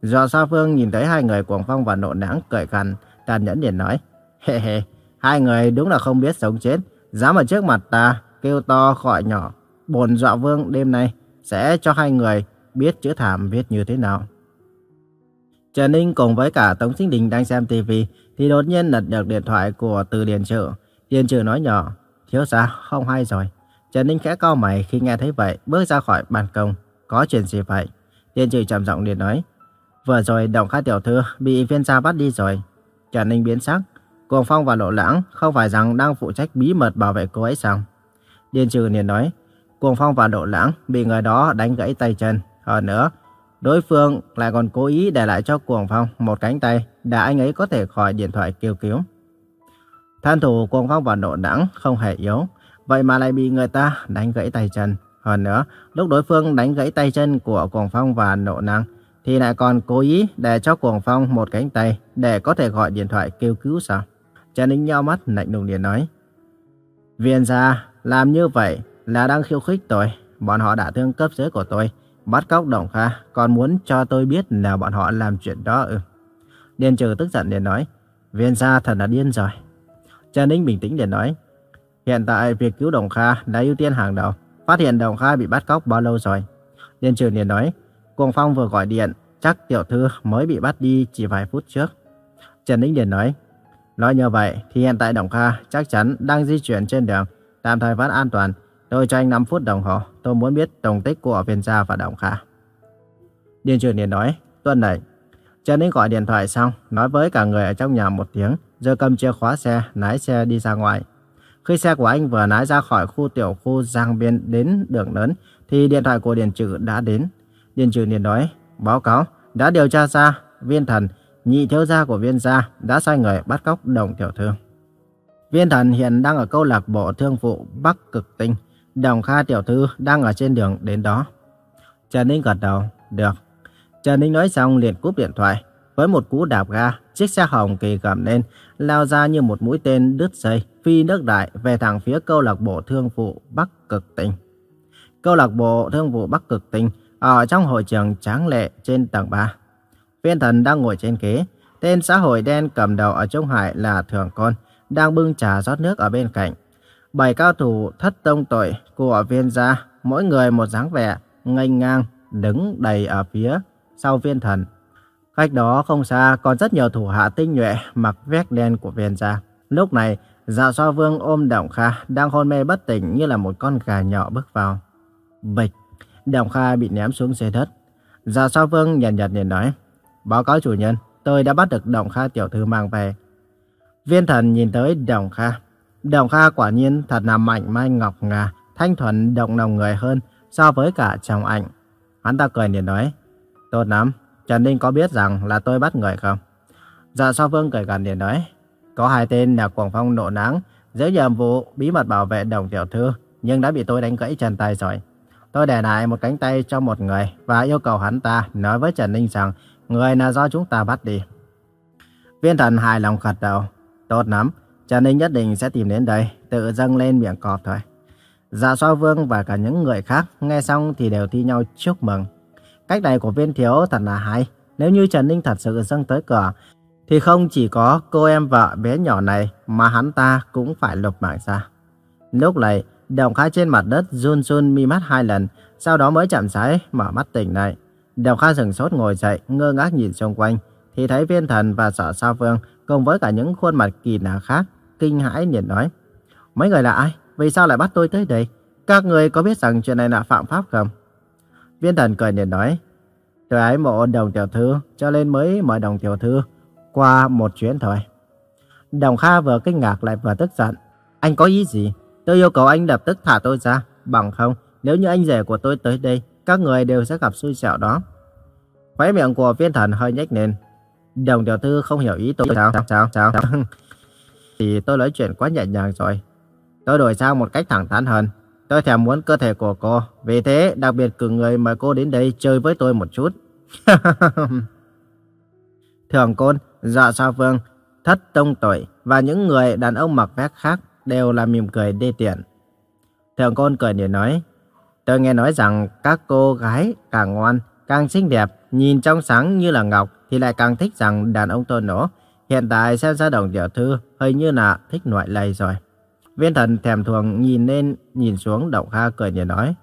Speaker 1: Do Sa Phương nhìn thấy hai người Cuồng Phong và Nộ Nắng cười khăn, tàn nhẫn liền nói, Hề hề, hai người đúng là không biết sống chết, dám ở trước mặt ta, kêu to gọi nhỏ. Bồn dọa vương đêm nay sẽ cho hai người biết chữ thảm viết như thế nào. Trần Ninh cùng với cả Tống Sinh Đình đang xem TV thì đột nhiên lật được điện thoại của Từ Điền Trự. Điền Trự nói nhỏ, thiếu gia không hay rồi. Trần Ninh khẽ cau mày khi nghe thấy vậy, bước ra khỏi ban công. Có chuyện gì vậy? Điền Trự trầm giọng liền nói, vừa rồi Đồng Khá Tiểu Thư bị viên gia bắt đi rồi. Trần Ninh biến sắc, Cuồng Phong và Lộ Lãng không phải rằng đang phụ trách bí mật bảo vệ cô ấy sao? Điền Trừ liền nói, Cuồng Phong và Độ Lãng bị người đó đánh gãy tay chân. Hơn nữa, đối phương lại còn cố ý để lại cho Cuồng Phong một cánh tay để anh ấy có thể khỏi điện thoại kêu cứu. Thân thủ Cuồng Phong và Độ Lãng không hề yếu, vậy mà lại bị người ta đánh gãy tay chân. Hơn nữa, lúc đối phương đánh gãy tay chân của Cuồng Phong và Độ Năng, thì lại còn cố ý để cho Cuồng Phong một cánh tay để có thể gọi điện thoại kêu cứu sao? Trần Ninh nhau mắt lạnh lùng liền nói. Viên gia làm như vậy là đang khiêu khích tôi. Bọn họ đã thương cấp dưới của tôi. Bắt cóc Đồng Kha còn muốn cho tôi biết là bọn họ làm chuyện đó ư. Điền trừ tức giận liền nói. Viên gia thật là điên rồi. Trần Ninh bình tĩnh liền nói. Hiện tại việc cứu Đồng Kha đã ưu tiên hàng đầu. Phát hiện Đồng Kha bị bắt cóc bao lâu rồi? Điền trừ liền nói. Cuồng Phong vừa gọi điện. Chắc tiểu thư mới bị bắt đi chỉ vài phút trước. Trần Ninh liền nói. Nói như vậy thì hiện tại Đồng Kha chắc chắn đang di chuyển trên đường, tạm thời vẫn an toàn. Tôi cho anh 5 phút đồng hồ, tôi muốn biết tổng tích của viên gia và Đồng khả. Điện trưởng liền nói, tuân này. Trần Ninh gọi điện thoại xong, nói với cả người ở trong nhà một tiếng, rồi cầm chìa khóa xe, lái xe đi ra ngoài. Khi xe của anh vừa lái ra khỏi khu tiểu khu Giang Biên đến đường lớn, thì điện thoại của Điền Trừ đã đến. Điền Trừ liền nói, báo cáo, đã điều tra ra, viên thần nhị thiếu gia của viên gia đã sai người bắt cóc đồng tiểu thương. Viên thần hiện đang ở câu lạc bộ thương vụ Bắc Cực Tinh. Đồng Kha tiểu thư đang ở trên đường đến đó. Trần Ninh gật đầu, được. Trần Ninh nói xong liền cúp điện thoại. Với một cú đạp ga, chiếc xe hồng kỳ gầm lên, lao ra như một mũi tên đứt dây, phi nước đại về thẳng phía câu lạc bộ thương vụ Bắc Cực Tinh. Câu lạc bộ thương vụ Bắc Cực Tinh ở trong hội trường tráng lệ trên tầng 3. Viên thần đang ngồi trên ghế. Tên xã hội đen cầm đầu ở Trung Hải là Thường Con, đang bưng trà rót nước ở bên cạnh. Bảy cao thủ thất tông tội của viên gia, mỗi người một dáng vẻ, nghênh ngang, đứng đầy ở phía sau viên thần. Cách đó không xa còn rất nhiều thủ hạ tinh nhuệ mặc vest đen của viên gia. Lúc này, Dạ So Vương ôm Đồng Kha đang hôn mê bất tỉnh như là một con gà nhỏ bước vào. Bịch, Đồng Kha bị ném xuống dưới đất. Dạ So Vương nhàn nhạt liền nói. Báo cáo chủ nhân, tôi đã bắt được Đồng Kha tiểu thư mang về. Viên thần nhìn tới Đồng Kha. Đồng Kha quả nhiên thật là mạnh mai ngọc ngà, thanh thuần động lòng người hơn so với cả chồng ảnh. Hắn ta cười liền nói, tốt lắm, Trần Ninh có biết rằng là tôi bắt người không? Dạ sao Vương cười gần liền nói, có hai tên là Quảng Phong nộ nắng, giữ nhiệm vụ bí mật bảo vệ đồng tiểu thư, nhưng đã bị tôi đánh gãy chân tay rồi. Tôi để lại một cánh tay cho một người và yêu cầu hắn ta nói với Trần Ninh rằng Người là do chúng ta bắt đi. Viên thần hài lòng gật đầu. Tốt lắm, Trần Ninh nhất định sẽ tìm đến đây, tự dâng lên miệng cọp thôi. Dạ so vương và cả những người khác nghe xong thì đều thi nhau chúc mừng. Cách này của viên thiếu thật là hay. Nếu như Trần Ninh thật sự dâng tới cửa, thì không chỉ có cô em vợ bé nhỏ này mà hắn ta cũng phải lục mạng ra. Lúc này, đồng khai trên mặt đất run run mi mắt hai lần, sau đó mới chậm rãi mở mắt tỉnh lại. Đồng Kha dừng sốt ngồi dậy, ngơ ngác nhìn xung quanh, thì thấy viên thần và dạ sở sao vương cùng với cả những khuôn mặt kỳ lạ khác, kinh hãi liền nói. Mấy người là ai? Vì sao lại bắt tôi tới đây? Các người có biết rằng chuyện này là phạm pháp không? Viên thần cười liền nói. Tôi ái mộ đồng tiểu thư, cho nên mới mời đồng tiểu thư qua một chuyến thôi. Đồng Kha vừa kinh ngạc lại vừa tức giận. Anh có ý gì? Tôi yêu cầu anh lập tức thả tôi ra. Bằng không, nếu như anh rể của tôi tới đây, các người đều sẽ gặp xui xẻo đó. Khóe miệng của viên thần hơi nhếch lên. Đồng tiểu thư không hiểu ý tôi sao sao sao thì tôi nói chuyện quá nhẹ nhàng rồi. Tôi đổi sang một cách thẳng thắn hơn. Tôi thèm muốn cơ thể của cô, vì thế đặc biệt cử người mời cô đến đây chơi với tôi một chút. Thường Côn, Dạ Sa Vương, Thất Tông Tội và những người đàn ông mặc vest khác đều là mỉm cười đê tiện. Thường Côn cười để nói, tôi nghe nói rằng các cô gái càng ngoan, càng xinh đẹp, nhìn trong sáng như là ngọc thì lại càng thích rằng đàn ông tôi nổ. Hiện tại xem ra đồng tiểu thư hơi như là thích loại này rồi. Viên thần thèm thuồng nhìn lên, nhìn xuống Động Kha cười nhẹ nói.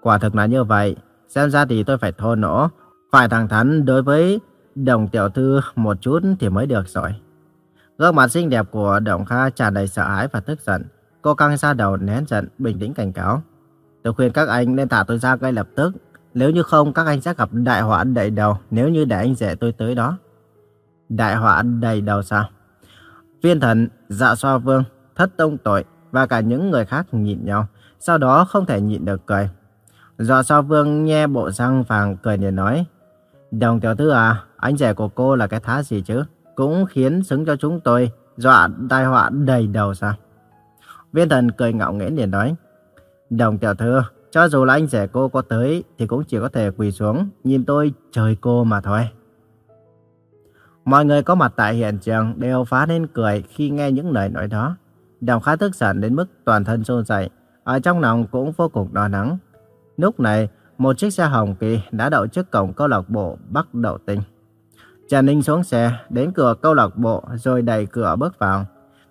Speaker 1: Quả thực là như vậy, xem ra thì tôi phải thô nổ, phải thẳng thắn đối với đồng tiểu thư một chút thì mới được rồi. Gương mặt xinh đẹp của Động Kha tràn đầy sợ hãi và tức giận. Cô căng ra đầu nén giận, bình tĩnh cảnh cáo. Tôi khuyên các anh nên thả tôi ra ngay lập tức. Nếu như không, các anh sẽ gặp đại họa đầy đầu nếu như để anh rể tôi tới đó. Đại họa đầy đầu sao? Viên thần, dạ so vương, thất tông tội và cả những người khác nhìn nhau. Sau đó không thể nhịn được cười. Dạ so vương nghe bộ răng vàng cười để nói. Đồng tiểu thư à, anh rể của cô là cái thá gì chứ? Cũng khiến xứng cho chúng tôi dọa tai họa đầy đầu sao? Viên thần cười ngạo nghễ liền nói. Đồng tiểu thư, cho dù là anh rể cô có tới thì cũng chỉ có thể quỳ xuống nhìn tôi trời cô mà thôi. Mọi người có mặt tại hiện trường đều phá lên cười khi nghe những lời nói đó. Đồng khá tức giận đến mức toàn thân run rẩy, ở trong lòng cũng vô cùng lo lắng. Lúc này, một chiếc xe hồng kỳ đã đậu trước cổng câu lạc bộ Bắc Đậu Tinh. Trần Ninh xuống xe, đến cửa câu lạc bộ rồi đẩy cửa bước vào.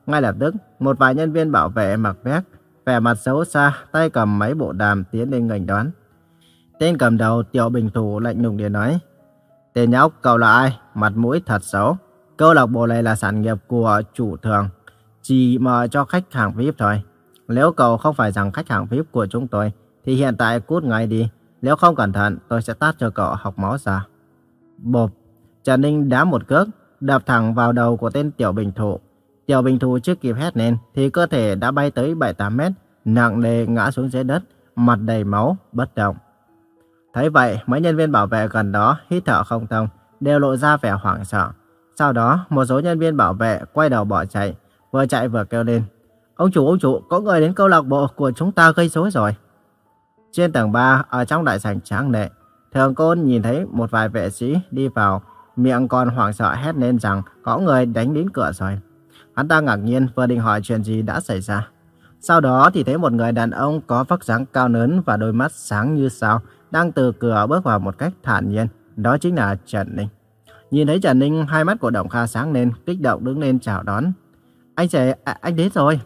Speaker 1: Ngay lập tức, một vài nhân viên bảo vệ mặc vest, vẻ mặt xấu xa, tay cầm máy bộ đàm tiến lên ngành đón. Tên cầm đầu Tiểu Bình Thủ lạnh lùng điện nói: "Tên nhóc, cậu là ai? Mặt mũi thật xấu. Câu lạc bộ này là sản nghiệp của chủ thường, chỉ mở cho khách hàng VIP thôi. Nếu cậu không phải rằng khách hàng VIP của chúng tôi, thì hiện tại cút ngay đi. Nếu không cẩn thận, tôi sẽ tát cho cậu học máu ra." Bộp, Trần Ninh đá một cước, đập thẳng vào đầu của tên Tiểu Bình Thủ. Tiểu Bình Thủ chưa kịp hét lên thì cơ thể đã bay tới 7-8 mét, nặng nề ngã xuống dưới đất, mặt đầy máu, bất động. Thấy vậy, mấy nhân viên bảo vệ gần đó hít thở không thông, đều lộ ra vẻ hoảng sợ. Sau đó, một số nhân viên bảo vệ quay đầu bỏ chạy, vừa chạy vừa kêu lên. Ông chủ, ông chủ, có người đến câu lạc bộ của chúng ta gây rối rồi. Trên tầng 3, ở trong đại sảnh tráng lệ, Thường Côn nhìn thấy một vài vệ sĩ đi vào, miệng còn hoảng sợ hét lên rằng có người đánh đến cửa rồi. Hắn ta ngạc nhiên vừa định hỏi chuyện gì đã xảy ra. Sau đó thì thấy một người đàn ông có vóc dáng cao lớn và đôi mắt sáng như sao đang từ cửa bước vào một cách thản nhiên. Đó chính là Trần Ninh. Nhìn thấy Trần Ninh, hai mắt của Động Kha sáng lên, kích động đứng lên chào đón. Anh trẻ, à, anh đến rồi.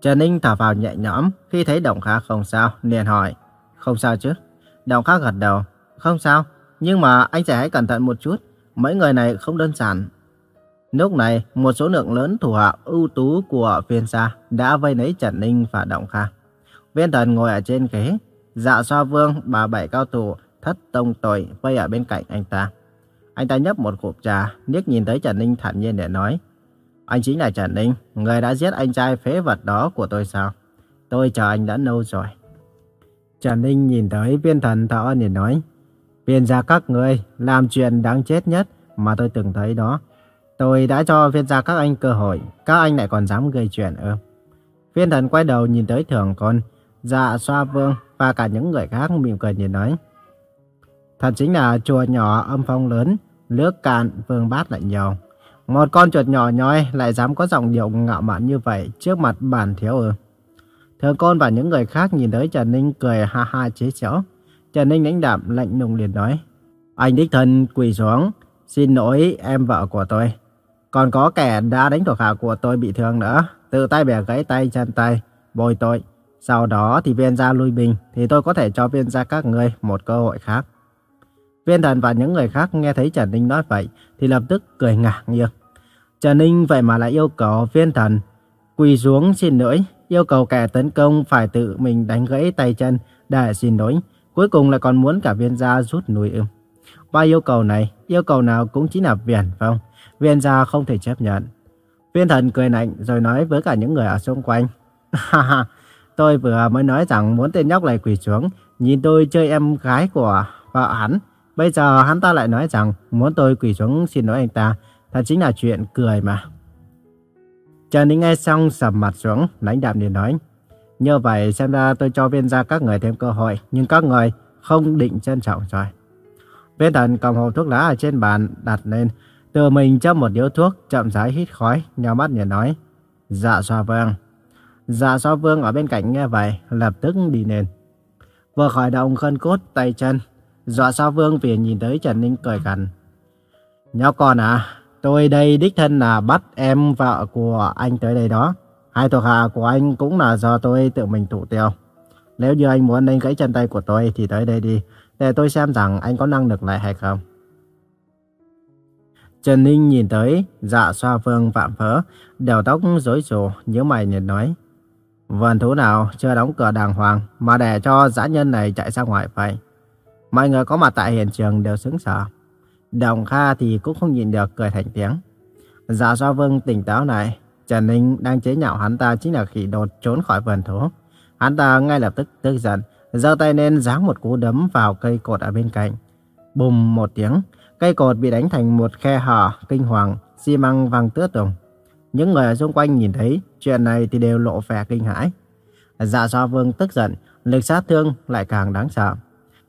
Speaker 1: Trần Ninh thở vào nhẹ nhõm khi thấy Động Kha không sao, liền hỏi. Không sao chứ? Động Kha gật đầu. Không sao, nhưng mà anh trẻ hãy cẩn thận một chút. Mấy người này không đơn giản. Lúc này, một số lượng lớn thủ hạ ưu tú của viên gia đã vây lấy Trần Ninh và Động Kha. Viên thần ngồi ở trên ghế, dạ xoa vương bà bảy cao thủ thất tông tội vây ở bên cạnh anh ta. Anh ta nhấp một cụp trà, liếc nhìn tới Trần Ninh thản nhiên để nói. Anh chính là Trần Ninh, người đã giết anh trai phế vật đó của tôi sao? Tôi chờ anh đã lâu rồi. Trần Ninh nhìn tới viên thần thở để nói. Viên gia các người làm chuyện đáng chết nhất mà tôi từng thấy đó. Tôi đã cho viên gia các anh cơ hội, các anh lại còn dám gây chuyện ư. Viên thần quay đầu nhìn tới thường con, dạ xoa vương và cả những người khác mỉm cười nhìn nói. Thật chính là chùa nhỏ âm phong lớn, nước cạn vương bát lại nhiều. Một con chuột nhỏ nhoi lại dám có giọng điệu ngạo mạn như vậy trước mặt bản thiếu ư. Thường côn và những người khác nhìn tới Trần Ninh cười ha ha chế giễu. Trần Ninh đánh đạm lạnh lùng liền nói. Anh đích thân quỳ xuống, xin lỗi em vợ của tôi. Còn có kẻ đã đánh thuộc hạ của tôi bị thương nữa, tự tay bẻ gãy tay chân tay, bồi tội. Sau đó thì viên gia lui bình thì tôi có thể cho viên gia các ngươi một cơ hội khác. Viên thần và những người khác nghe thấy Trần Ninh nói vậy thì lập tức cười ngạc nghiêng Trần Ninh vậy mà lại yêu cầu viên thần quỳ xuống xin lỗi, yêu cầu kẻ tấn công phải tự mình đánh gãy tay chân để xin lỗi. Cuối cùng là còn muốn cả viên gia rút lui ưm. Ba yêu cầu này, yêu cầu nào cũng chỉ là viển vông. Viên gia không thể chấp nhận. Viên thần cười lạnh rồi nói với cả những người ở xung quanh. Ha ha, tôi vừa mới nói rằng muốn tên nhóc này quỳ xuống, nhìn tôi chơi em gái của vợ hắn. Bây giờ hắn ta lại nói rằng muốn tôi quỳ xuống xin lỗi anh ta. Thật chính là chuyện cười mà. Trần Ninh nghe xong sầm mặt xuống, lãnh đạm liền nói. Như vậy xem ra tôi cho viên gia các người thêm cơ hội, nhưng các người không định trân trọng rồi. Viên thần cầm hộp thuốc lá ở trên bàn đặt lên, tự mình châm một điếu thuốc, chậm rãi hít khói, nhào mắt nhìn nói. Dạ xoa vâng. Dạ xoa vương ở bên cạnh nghe vậy, lập tức đi lên. Vừa khỏi động khân cốt tay chân, dọa xoa vương vì nhìn tới Trần Ninh cười cằn. Nhóc con à, tôi đây đích thân là bắt em vợ của anh tới đây đó. Hai thuộc hạ của anh cũng là do tôi tự mình thủ tiêu. Nếu như anh muốn đánh gãy chân tay của tôi thì tới đây đi, để tôi xem rằng anh có năng lực lại hay không. Trần Ninh nhìn tới, dạ xoa vương vạm vỡ, đầu tóc rối rù, nhớ mày nhìn nói. Vườn thú nào chưa đóng cửa đàng hoàng mà để cho dã nhân này chạy ra ngoài vậy? Mọi người có mặt tại hiện trường đều sững sờ. Đồng Kha thì cũng không nhìn được cười thành tiếng. Dạ Gia vương tỉnh táo này, Trần Ninh đang chế nhạo hắn ta chính là khỉ đột trốn khỏi vườn thú. Hắn ta ngay lập tức tức giận, giơ tay lên giáng một cú đấm vào cây cột ở bên cạnh. Bùm một tiếng, cây cột bị đánh thành một khe hở kinh hoàng, xi măng văng tứa tung. Những người xung quanh nhìn thấy chuyện này thì đều lộ vẻ kinh hãi. Dạ do vương tức giận, lực sát thương lại càng đáng sợ.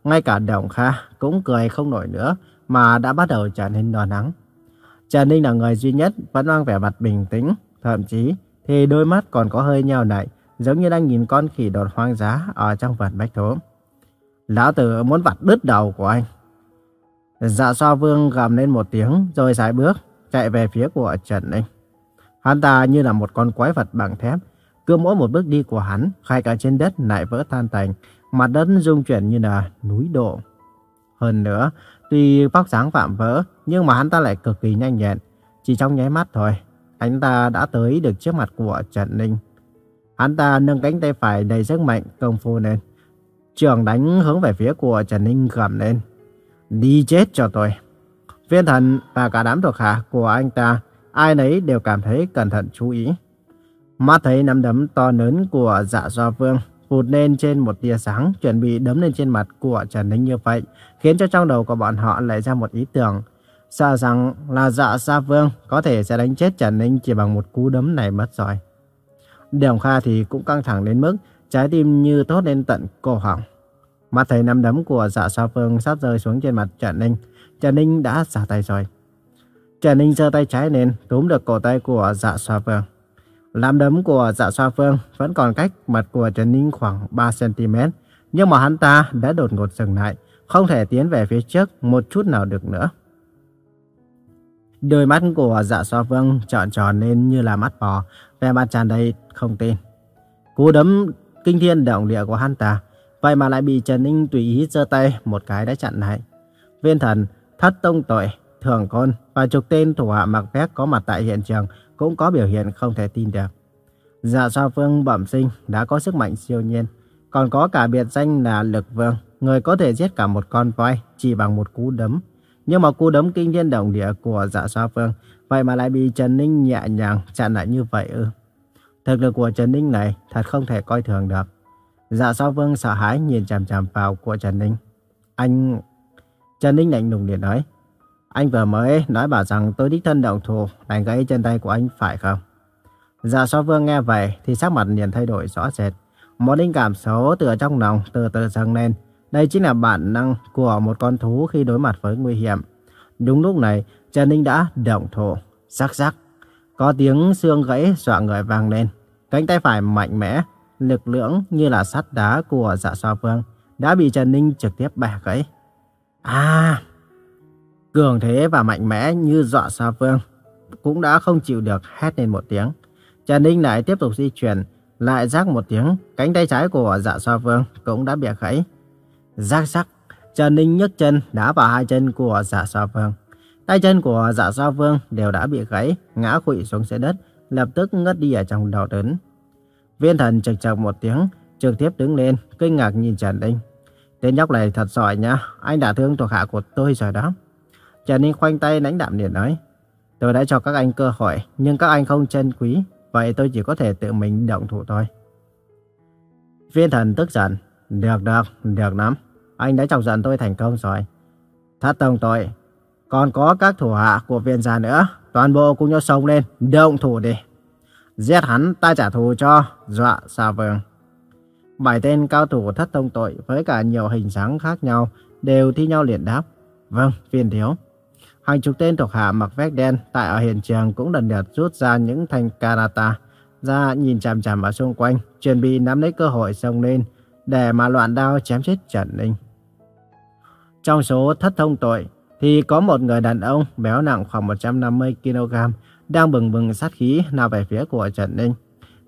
Speaker 1: Ngay cả Đồng Kha cũng cười không nổi nữa mà đã bắt đầu trở nên đỏ nắng. Trần Ninh là người duy nhất vẫn mang vẻ mặt bình tĩnh, thậm chí thì đôi mắt còn có hơi nheo lại, giống như đang nhìn con khỉ đột hoang dã ở trong vườn bách thú. Lão tử muốn vặt đứt đầu của anh. Dạ so vương gầm lên một tiếng rồi sải bước chạy về phía của Trần Ninh. Hắn ta như là một con quái vật bằng thép, cứ mỗi một bước đi của hắn, khai cả trên đất lại vỡ tan tành, mặt đất rung chuyển như là núi đổ. Hơn nữa, tuy vóc dáng vạm vỡ, nhưng mà hắn ta lại cực kỳ nhanh nhẹn. Chỉ trong nháy mắt thôi, hắn ta đã tới được trước mặt của Trần Ninh. Hắn ta nâng cánh tay phải đầy sức mạnh công phu lên. Trường đánh hướng về phía của Trần Ninh gầm lên. Đi chết cho tôi. Viên thần và cả đám thuộc hạ của anh ta, ai nấy đều cảm thấy cẩn thận chú ý. Mắt thấy nắm đấm to lớn của dạ do vương vụt lên trên một tia sáng, chuẩn bị đấm lên trên mặt của Trần Ninh như vậy, khiến cho trong đầu của bọn họ lại ra một ý tưởng. Sợ rằng là dạ Sa Vương có thể sẽ đánh chết Trần Ninh chỉ bằng một cú đấm này mất rồi. Đồng Kha thì cũng căng thẳng đến mức trái tim như tốt lên tận cổ họng. Mắt thấy nắm đấm của dạ Sa Vương sắp rơi xuống trên mặt Trần Ninh, Trần Ninh đã xả tay rồi. Trần Ninh giơ tay trái lên, túm được cổ tay của dạ Sa Phương. Làm đấm của dạ xoa phương vẫn còn cách mặt của Trần Ninh khoảng 3cm, nhưng mà hắn ta đã đột ngột dừng lại, không thể tiến về phía trước một chút nào được nữa. Đôi mắt của dạ xoa phương trọn tròn lên như là mắt bò, vẻ mặt tràn đầy không tin. Cú đấm kinh thiên động địa của hắn ta, vậy mà lại bị Trần Ninh tùy ý giơ tay một cái đã chặn lại. Viên thần, thất tông tội, thường côn và chục tên thủ hạ mặc vest có mặt tại hiện trường cũng có biểu hiện không thể tin được. Dạ sao Phương bẩm sinh đã có sức mạnh siêu nhiên, còn có cả biệt danh là Lực Vương, người có thể giết cả một con voi chỉ bằng một cú đấm. Nhưng mà cú đấm kinh thiên động địa của dạ sao Phương, vậy mà lại bị Trần Ninh nhẹ nhàng chặn lại như vậy ư. Thực lực của Trần Ninh này thật không thể coi thường được. Dạ sao Vương sợ hãi nhìn chằm chằm vào của Trần Ninh. Anh... Trần Ninh lạnh lùng liền nói. Anh vừa mới nói bảo rằng tôi đích thân động thủ đánh gãy chân tay của anh phải không? Dạ so vương nghe vậy thì sắc mặt liền thay đổi rõ rệt. Một linh cảm xấu từ trong lòng từ từ dâng lên. Đây chính là bản năng của một con thú khi đối mặt với nguy hiểm. Đúng lúc này, Trần Ninh đã động thủ. Sắc sắc. Có tiếng xương gãy dọa người vang lên. Cánh tay phải mạnh mẽ, lực lượng như là sắt đá của dạ so vương đã bị Trần Ninh trực tiếp bẻ gãy. À! Cường thế và mạnh mẽ như dọa xa phương, cũng đã không chịu được hét lên một tiếng. Trần Ninh lại tiếp tục di chuyển, lại rắc một tiếng, cánh tay trái của dạ xoa phương cũng đã bị gãy. Rắc rắc, Trần Ninh nhấc chân đá vào hai chân của dạ xoa phương. Tay chân của dạ xoa phương đều đã bị gãy, ngã quỵ xuống xe đất, lập tức ngất đi ở trong đau đớn. Viên thần trực chật một tiếng, trực tiếp đứng lên, kinh ngạc nhìn Trần Ninh. Tên nhóc này thật giỏi nha, anh đã thương thuộc hạ của tôi rồi đó. Trần Ninh khoanh tay lãnh đạm liền nói. Tôi đã cho các anh cơ hội, nhưng các anh không trân quý. Vậy tôi chỉ có thể tự mình động thủ thôi. Viên thần tức giận. Được, được, được lắm. Anh đã chọc giận tôi thành công rồi. Thất tông tội. Còn có các thủ hạ của viên gia nữa. Toàn bộ cùng nhau sông lên, động thủ đi. Giết hắn ta trả thù cho, dọa xà vương. Bảy tên cao thủ thất tông tội với cả nhiều hình dáng khác nhau đều thi nhau liền đáp. Vâng, viên thiếu. Hàng chục tên thuộc hạ mặc vest đen tại ở hiện trường cũng lần lượt rút ra những thanh karata ra nhìn chằm chằm ở xung quanh, chuẩn bị nắm lấy cơ hội xông lên để mà loạn đao chém chết Trần Ninh. Trong số thất thông tội thì có một người đàn ông béo nặng khoảng 150 kg đang bừng bừng sát khí nào về phía của Trần Ninh.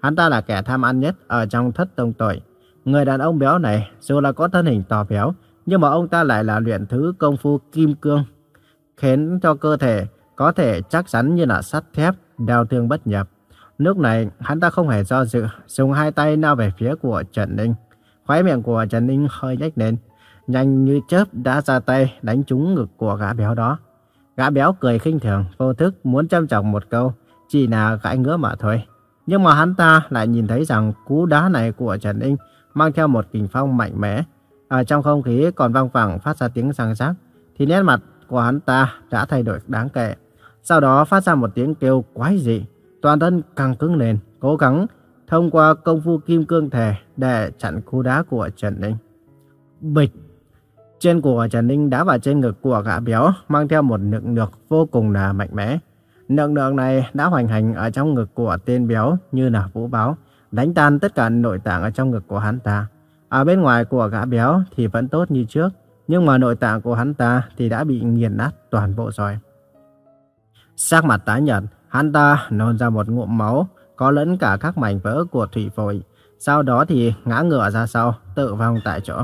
Speaker 1: Hắn ta là kẻ tham ăn nhất ở trong thất thông tội. Người đàn ông béo này dù là có thân hình to béo nhưng mà ông ta lại là luyện thứ công phu kim cương khiến cho cơ thể có thể chắc chắn như là sắt thép, đau thương bất nhập. Lúc này, hắn ta không hề do dự, dùng hai tay lao về phía của Trần Ninh. Khóe miệng của Trần Ninh hơi nhếch lên, nhanh như chớp đã ra tay đánh trúng ngực của gã béo đó. Gã béo cười khinh thường, vô thức muốn châm chọc một câu, chỉ là gãi ngứa mà thôi. Nhưng mà hắn ta lại nhìn thấy rằng cú đá này của Trần Ninh mang theo một kình phong mạnh mẽ. Ở trong không khí còn vang vẳng phát ra tiếng răng rác, thì nét mặt của hắn ta đã thay đổi đáng kể. Sau đó phát ra một tiếng kêu quái dị, toàn thân căng cứng lên, cố gắng thông qua công phu kim cương thể để chặn cú đá của Trần Ninh. Bịch! Trên của Trần Ninh đá vào trên ngực của gã béo mang theo một lực lượng vô cùng là mạnh mẽ. Lực lượng này đã hoành hành ở trong ngực của tên béo như là vũ báo, đánh tan tất cả nội tạng ở trong ngực của hắn ta. Ở bên ngoài của gã béo thì vẫn tốt như trước, nhưng mà nội tạng của hắn ta thì đã bị nghiền nát toàn bộ rồi. Sắc mặt tái nhợt, hắn ta nôn ra một ngụm máu, có lẫn cả các mảnh vỡ của thủy phổi. Sau đó thì ngã ngửa ra sau, tự vong tại chỗ.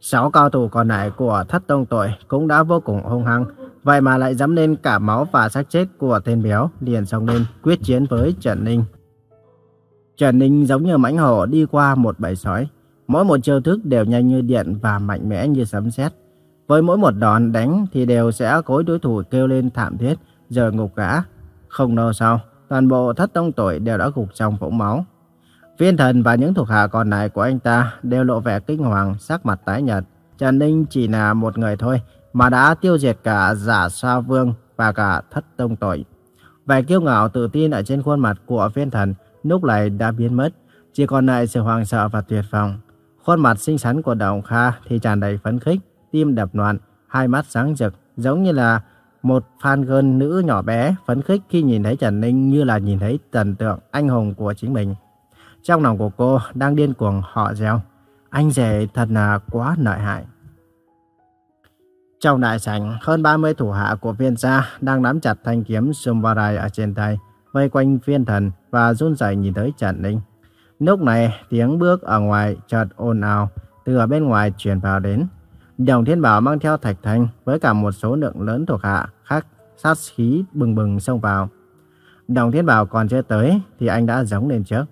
Speaker 1: Sáu cao thủ còn lại của thất tông tội cũng đã vô cùng hung hăng. Vậy mà lại dám lên cả máu và xác chết của tên béo liền xông lên quyết chiến với Trần Ninh. Trần Ninh giống như mãnh hổ đi qua một bầy sói. Mỗi một chiêu thức đều nhanh như điện và mạnh mẽ như sấm sét. Với mỗi một đòn đánh thì đều sẽ cối đối thủ kêu lên thảm thiết, giờ ngục gã. Không lâu sau, toàn bộ thất tông tội đều đã gục trong vũng máu. Viên thần và những thuộc hạ còn lại của anh ta đều lộ vẻ kinh hoàng, sắc mặt tái nhợt. Trần Ninh chỉ là một người thôi, mà đã tiêu diệt cả giả sa vương và cả thất tông tội. Vẻ kiêu ngạo tự tin ở trên khuôn mặt của viên thần lúc này đã biến mất, chỉ còn lại sự hoang sợ và tuyệt vọng. Khuôn mặt xinh xắn của Đồng Kha thì tràn đầy phấn khích, tim đập loạn, hai mắt sáng rực, giống như là một fan girl nữ nhỏ bé phấn khích khi nhìn thấy Trần Ninh như là nhìn thấy thần tượng anh hùng của chính mình. Trong lòng của cô đang điên cuồng họ reo. Anh rể thật là quá lợi hại. Trong đại sảnh, hơn 30 thủ hạ của viên gia đang nắm chặt thanh kiếm Sumbarai ở trên tay, vây quanh viên thần và run rẩy nhìn tới Trần Ninh. Lúc này, tiếng bước ở ngoài chợt ồn ào từ ở bên ngoài truyền vào đến. Đồng Thiên Bảo mang theo Thạch Thanh với cả một số lượng lớn thuộc hạ khác sát khí bừng bừng xông vào. Đồng Thiên Bảo còn chưa tới thì anh đã giống lên trước.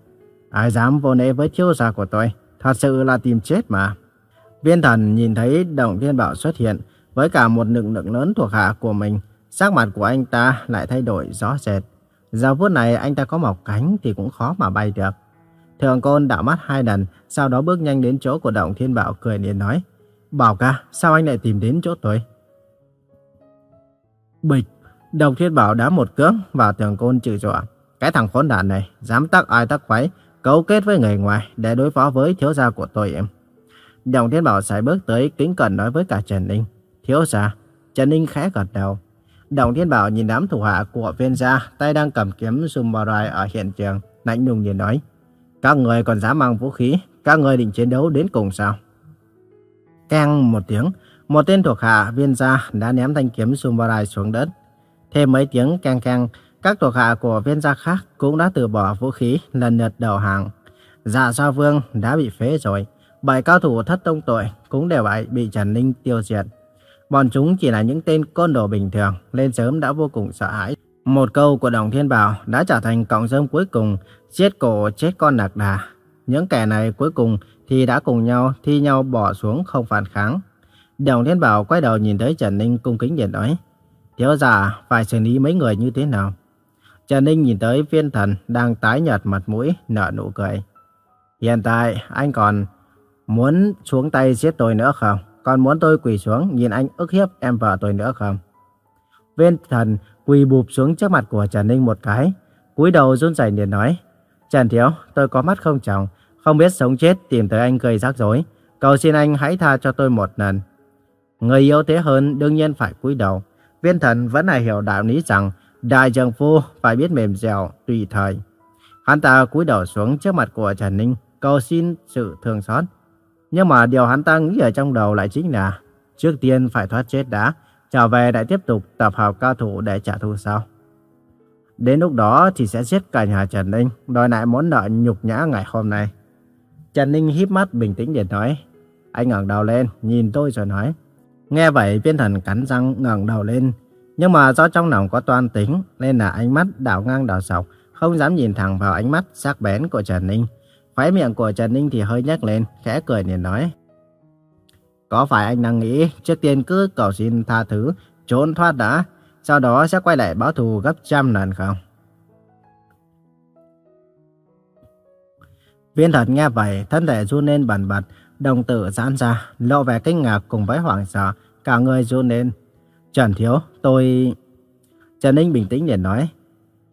Speaker 1: Ai dám vô nễ với chiêu gia của tôi, thật sự là tìm chết mà. Viên thần nhìn thấy Đồng Thiên Bảo xuất hiện với cả một lực lượng lớn thuộc hạ của mình, sắc mặt của anh ta lại thay đổi rõ rệt. Giờ phút này anh ta có mọc cánh thì cũng khó mà bay được. Thường Côn đảo mắt hai lần, sau đó bước nhanh đến chỗ của Đồng Thiên Bảo cười liền nói. Bảo ca, sao anh lại tìm đến chỗ tôi? Bịch, Đồng Thiên Bảo đá một cước vào Thường Côn chửi rủa. Cái thằng khốn nạn này, dám tắc ai tắc quấy, cấu kết với người ngoài để đối phó với thiếu gia của tôi em. Đồng Thiên Bảo sải bước tới kính cẩn nói với cả Trần Ninh. Thiếu gia, Trần Ninh khẽ gật đầu. Đồng Thiên Bảo nhìn đám thủ hạ của viên gia tay đang cầm kiếm Sumbarai ở hiện trường, lạnh lùng nhìn nói. Các người còn dám mang vũ khí, các người định chiến đấu đến cùng sao? Keng một tiếng, một tên thuộc hạ viên gia đã ném thanh kiếm Sumbarai xuống đất. Thêm mấy tiếng keng keng, các thuộc hạ của viên gia khác cũng đã từ bỏ vũ khí lần lượt đầu hàng. Dạ Sa Vương đã bị phế rồi, bảy cao thủ thất tông tội cũng đều bị, bị Trần Ninh tiêu diệt. Bọn chúng chỉ là những tên côn đồ bình thường, lên sớm đã vô cùng sợ hãi. Một câu của Đồng Thiên Bảo đã trở thành cọng rơm cuối cùng, giết cổ chết con nạc đà. Những kẻ này cuối cùng thì đã cùng nhau thi nhau bỏ xuống không phản kháng. Đồng Thiên Bảo quay đầu nhìn thấy Trần Ninh cung kính nhìn nói, Thiếu giả phải xử lý mấy người như thế nào? Trần Ninh nhìn tới viên thần đang tái nhợt mặt mũi, nở nụ cười. Hiện tại anh còn muốn xuống tay giết tôi nữa không? Còn muốn tôi quỳ xuống nhìn anh ức hiếp em vợ tôi nữa không? Viên thần quỳ bụp xuống trước mặt của Trần Ninh một cái. cúi đầu run rẩy liền nói, Trần Thiếu, tôi có mắt không chồng, không biết sống chết tìm tới anh gây rắc rối. Cầu xin anh hãy tha cho tôi một lần. Người yếu thế hơn đương nhiên phải cúi đầu. Viên thần vẫn là hiểu đạo lý rằng đại trưởng phu phải biết mềm dẻo, tùy thời. Hắn ta cúi đầu xuống trước mặt của Trần Ninh, cầu xin sự thương xót. Nhưng mà điều hắn ta nghĩ ở trong đầu lại chính là trước tiên phải thoát chết đã, trở về lại tiếp tục tập hợp cao thủ để trả thù sau. Đến lúc đó thì sẽ giết cả nhà Trần Ninh, đòi lại món nợ nhục nhã ngày hôm nay. Trần Ninh híp mắt bình tĩnh để nói. Anh ngẩng đầu lên, nhìn tôi rồi nói. Nghe vậy viên thần cắn răng ngẩng đầu lên. Nhưng mà do trong lòng có toan tính, nên là ánh mắt đảo ngang đảo sọc, không dám nhìn thẳng vào ánh mắt sắc bén của Trần Ninh. Khóe miệng của Trần Ninh thì hơi nhếch lên, khẽ cười liền nói. Có phải anh đang nghĩ trước tiên cứ cầu xin tha thứ, trốn thoát đã, sau đó sẽ quay lại báo thù gấp trăm lần không? Viên thật nghe vậy, thân thể run lên bần bật, đồng tử giãn ra, lộ vẻ kinh ngạc cùng với hoảng sợ, cả người run lên. Trần Thiếu, tôi... Trần Ninh bình tĩnh để nói,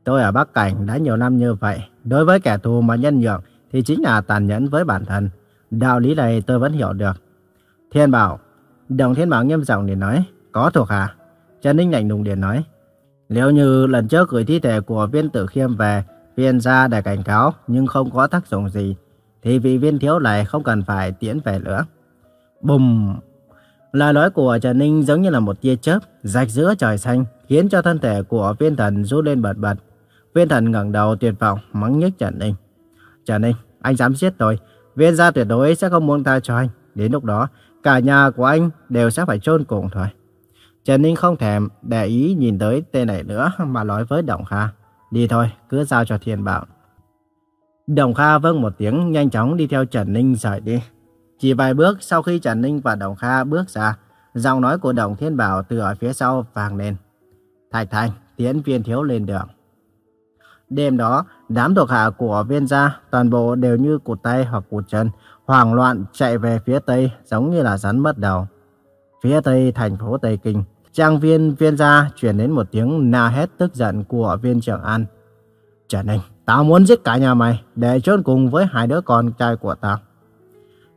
Speaker 1: tôi ở Bắc Cảnh đã nhiều năm như vậy, đối với kẻ thù mà nhân nhượng thì chính là tàn nhẫn với bản thân. Đạo lý này tôi vẫn hiểu được. Thiên Bảo, Đồng Thiên Bảo nghiêm giọng để nói, có thuộc hạ. Trần Ninh lạnh lùng điện nói, nếu như lần trước gửi thi thể của viên tử khiêm về, viên ra để cảnh cáo nhưng không có tác dụng gì, thì vị viên thiếu này không cần phải tiễn về nữa. Bùm! Lời nói của Trần Ninh giống như là một tia chớp rạch giữa trời xanh, khiến cho thân thể của viên thần rút lên bật bật. Viên thần ngẩng đầu tuyệt vọng, mắng nhức Trần Ninh. Trần Ninh, anh dám giết tôi, viên gia tuyệt đối sẽ không muốn tha cho anh. Đến lúc đó, cả nhà của anh đều sẽ phải chôn cùng thôi. Trần Ninh không thèm để ý nhìn tới tên này nữa mà nói với Đồng Kha. Đi thôi, cứ giao cho Thiên Bảo. Đồng Kha vâng một tiếng nhanh chóng đi theo Trần Ninh rời đi. Chỉ vài bước sau khi Trần Ninh và Đồng Kha bước ra, giọng nói của Đồng Thiên Bảo từ ở phía sau vang lên. Thạch Thành, tiến viên thiếu lên đường. Đêm đó, đám thuộc hạ của viên gia toàn bộ đều như cụt tay hoặc cụt chân, hoảng loạn chạy về phía tây giống như là rắn mất đầu. Phía tây thành phố Tây Kinh, trang viên viên gia chuyển đến một tiếng na hét tức giận của viên trưởng An. Trần Anh, tao muốn giết cả nhà mày để trốn cùng với hai đứa con trai của tao.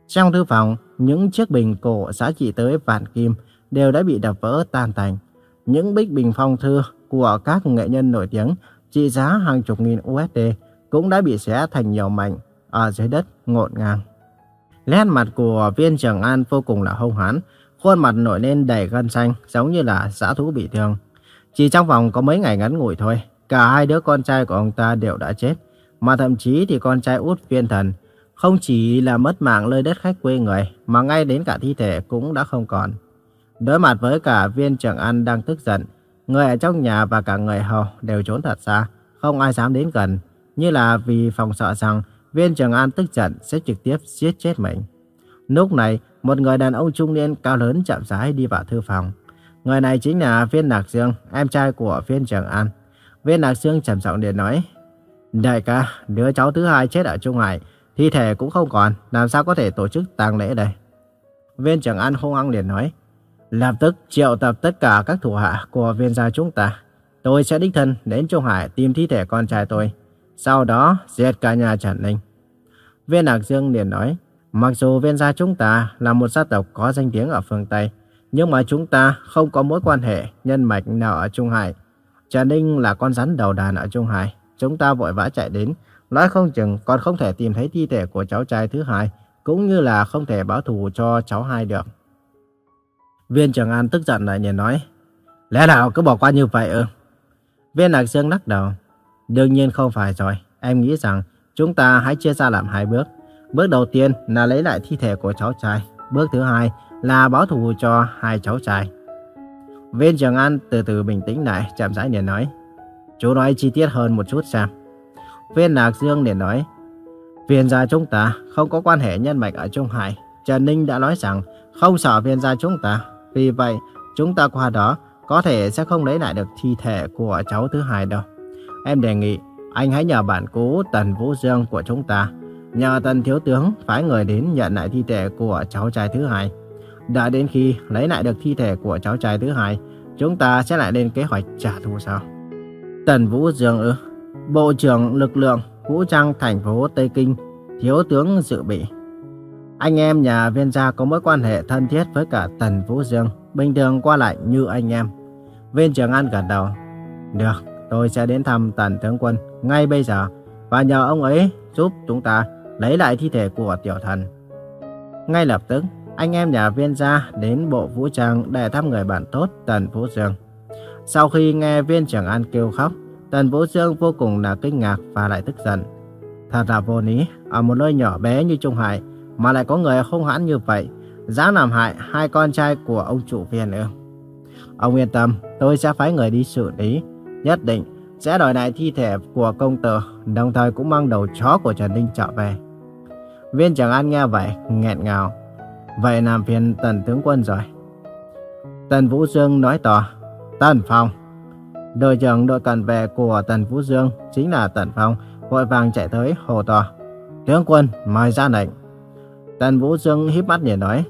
Speaker 1: Trong thư phòng, những chiếc bình cổ giá trị tới vạn kim đều đã bị đập vỡ tan tành. Những bích bình phong thư của các nghệ nhân nổi tiếng trị giá hàng chục nghìn USD cũng đã bị xé thành nhiều mảnh ở dưới đất ngộn ngang. Nét mặt của viên trưởng An vô cùng là hung hãn, khuôn mặt nổi lên đầy gân xanh giống như là giã thú bị thương. Chỉ trong vòng có mấy ngày ngắn ngủi thôi, cả hai đứa con trai của ông ta đều đã chết, mà thậm chí thì con trai út viên thần không chỉ là mất mạng nơi đất khách quê người, mà ngay đến cả thi thể cũng đã không còn. Đối mặt với cả viên trưởng An đang tức giận, người ở trong nhà và cả người hầu đều trốn thật xa, không ai dám đến gần, như là vì phòng sợ rằng viên Trường An tức giận sẽ trực tiếp giết chết mình. Lúc này, một người đàn ông trung niên cao lớn chậm rãi đi vào thư phòng. Người này chính là viên Nạc Dương, em trai của viên Trường An. Viên Nạc Dương trầm giọng để nói, Đại ca, đứa cháu thứ hai chết ở Trung Hải, thi thể cũng không còn, làm sao có thể tổ chức tang lễ đây? Viên trưởng An hung hăng liền nói, lập tức triệu tập tất cả các thủ hạ của viên gia chúng ta. Tôi sẽ đích thân đến Trung Hải tìm thi thể con trai tôi. Sau đó giết cả nhà Trần Ninh. Viên Đạc Dương liền nói, mặc dù viên gia chúng ta là một gia tộc có danh tiếng ở phương Tây, nhưng mà chúng ta không có mối quan hệ nhân mạch nào ở Trung Hải. Trần Ninh là con rắn đầu đàn ở Trung Hải. Chúng ta vội vã chạy đến, nói không chừng còn không thể tìm thấy thi thể của cháu trai thứ hai, cũng như là không thể báo thù cho cháu hai được. Viên Trường An tức giận lại nhìn nói, lẽ nào cứ bỏ qua như vậy ư? Viên Lạc Dương lắc đầu, đương nhiên không phải rồi, em nghĩ rằng chúng ta hãy chia ra làm hai bước. Bước đầu tiên là lấy lại thi thể của cháu trai, bước thứ hai là báo thù cho hai cháu trai. Viên Trường An từ từ bình tĩnh lại, chậm rãi liền nói, chú nói chi tiết hơn một chút xem. Viên Lạc Dương liền nói, viên gia chúng ta không có quan hệ nhân mạch ở Trung Hải. Trần Ninh đã nói rằng không sợ viên gia chúng ta. Vì vậy, chúng ta qua đó có thể sẽ không lấy lại được thi thể của cháu thứ hai đâu. Em đề nghị anh hãy nhờ bạn cũ Tần Vũ Dương của chúng ta. Nhờ Tần Thiếu Tướng phái người đến nhận lại thi thể của cháu trai thứ hai. đã đến khi lấy lại được thi thể của cháu trai thứ hai, chúng ta sẽ lại lên kế hoạch trả thù sao? Tần Vũ Dương ư? Bộ trưởng lực lượng vũ trang thành phố Tây Kinh, thiếu tướng dự bị. Anh em nhà viên gia có mối quan hệ thân thiết với cả Tần Vũ Dương, bình thường qua lại như anh em. Viên trưởng An gật đầu. Được, tôi sẽ đến thăm Tần tướng quân ngay bây giờ và nhờ ông ấy giúp chúng ta lấy lại thi thể của tiểu thần. Ngay lập tức, anh em nhà viên gia đến bộ vũ trang để thăm người bạn tốt Tần Vũ Dương. Sau khi nghe viên trưởng An kêu khóc, Tần Vũ Dương vô cùng là kinh ngạc và lại tức giận. Thật là vô lý, ở một nơi nhỏ bé như Trung Hải mà lại có người hung hãn như vậy, dám làm hại hai con trai của ông chủ viên ư. Ông yên tâm, tôi sẽ phái người đi xử lý, nhất định sẽ đòi lại thi thể của công tử, đồng thời cũng mang đầu chó của Trần Ninh trở về. Viên trưởng An nghe vậy, nghẹn ngào. Vậy làm phiền tần tướng quân rồi. Tần Vũ Dương nói to, Tần Phong. Đội trưởng đội cận vệ của Tần Vũ Dương chính là Tần Phong, vội vàng chạy tới hồ to. Tướng quân, mời ra lệnh. Tần Vũ Dương híp mắt nhìn nói.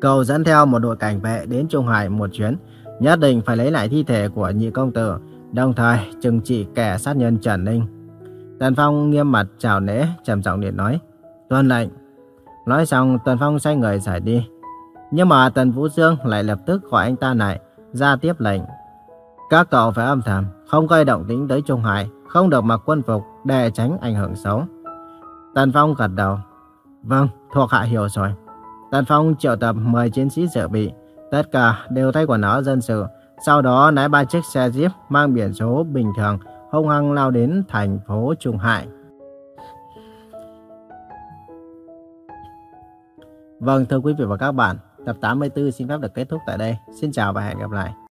Speaker 1: Cậu dẫn theo một đội cảnh vệ đến Trung Hải một chuyến, nhất định phải lấy lại thi thể của nhị công tử, đồng thời trừng trị kẻ sát nhân Trần Ninh. Tần Phong nghiêm mặt chào nễ, trầm giọng điện nói. Tuân lệnh. Nói xong, Tần Phong xoay người giải đi. Nhưng mà Tần Vũ Dương lại lập tức gọi anh ta lại, ra tiếp lệnh. Các cậu phải âm thầm, không gây động tĩnh tới Trung Hải, không được mặc quân phục để tránh ảnh hưởng xấu. Tần Phong gật đầu. Vâng, thuộc hạ hiểu rồi. Tần Phong triệu tập 10 chiến sĩ dự bị, tất cả đều thay quần áo dân sự, sau đó lái ba chiếc xe Jeep mang biển số bình thường hung hăng lao đến thành phố Trung Hải. Vâng, thưa quý vị và các bạn, tập 84 xin phép được kết thúc tại đây. Xin chào và hẹn gặp lại.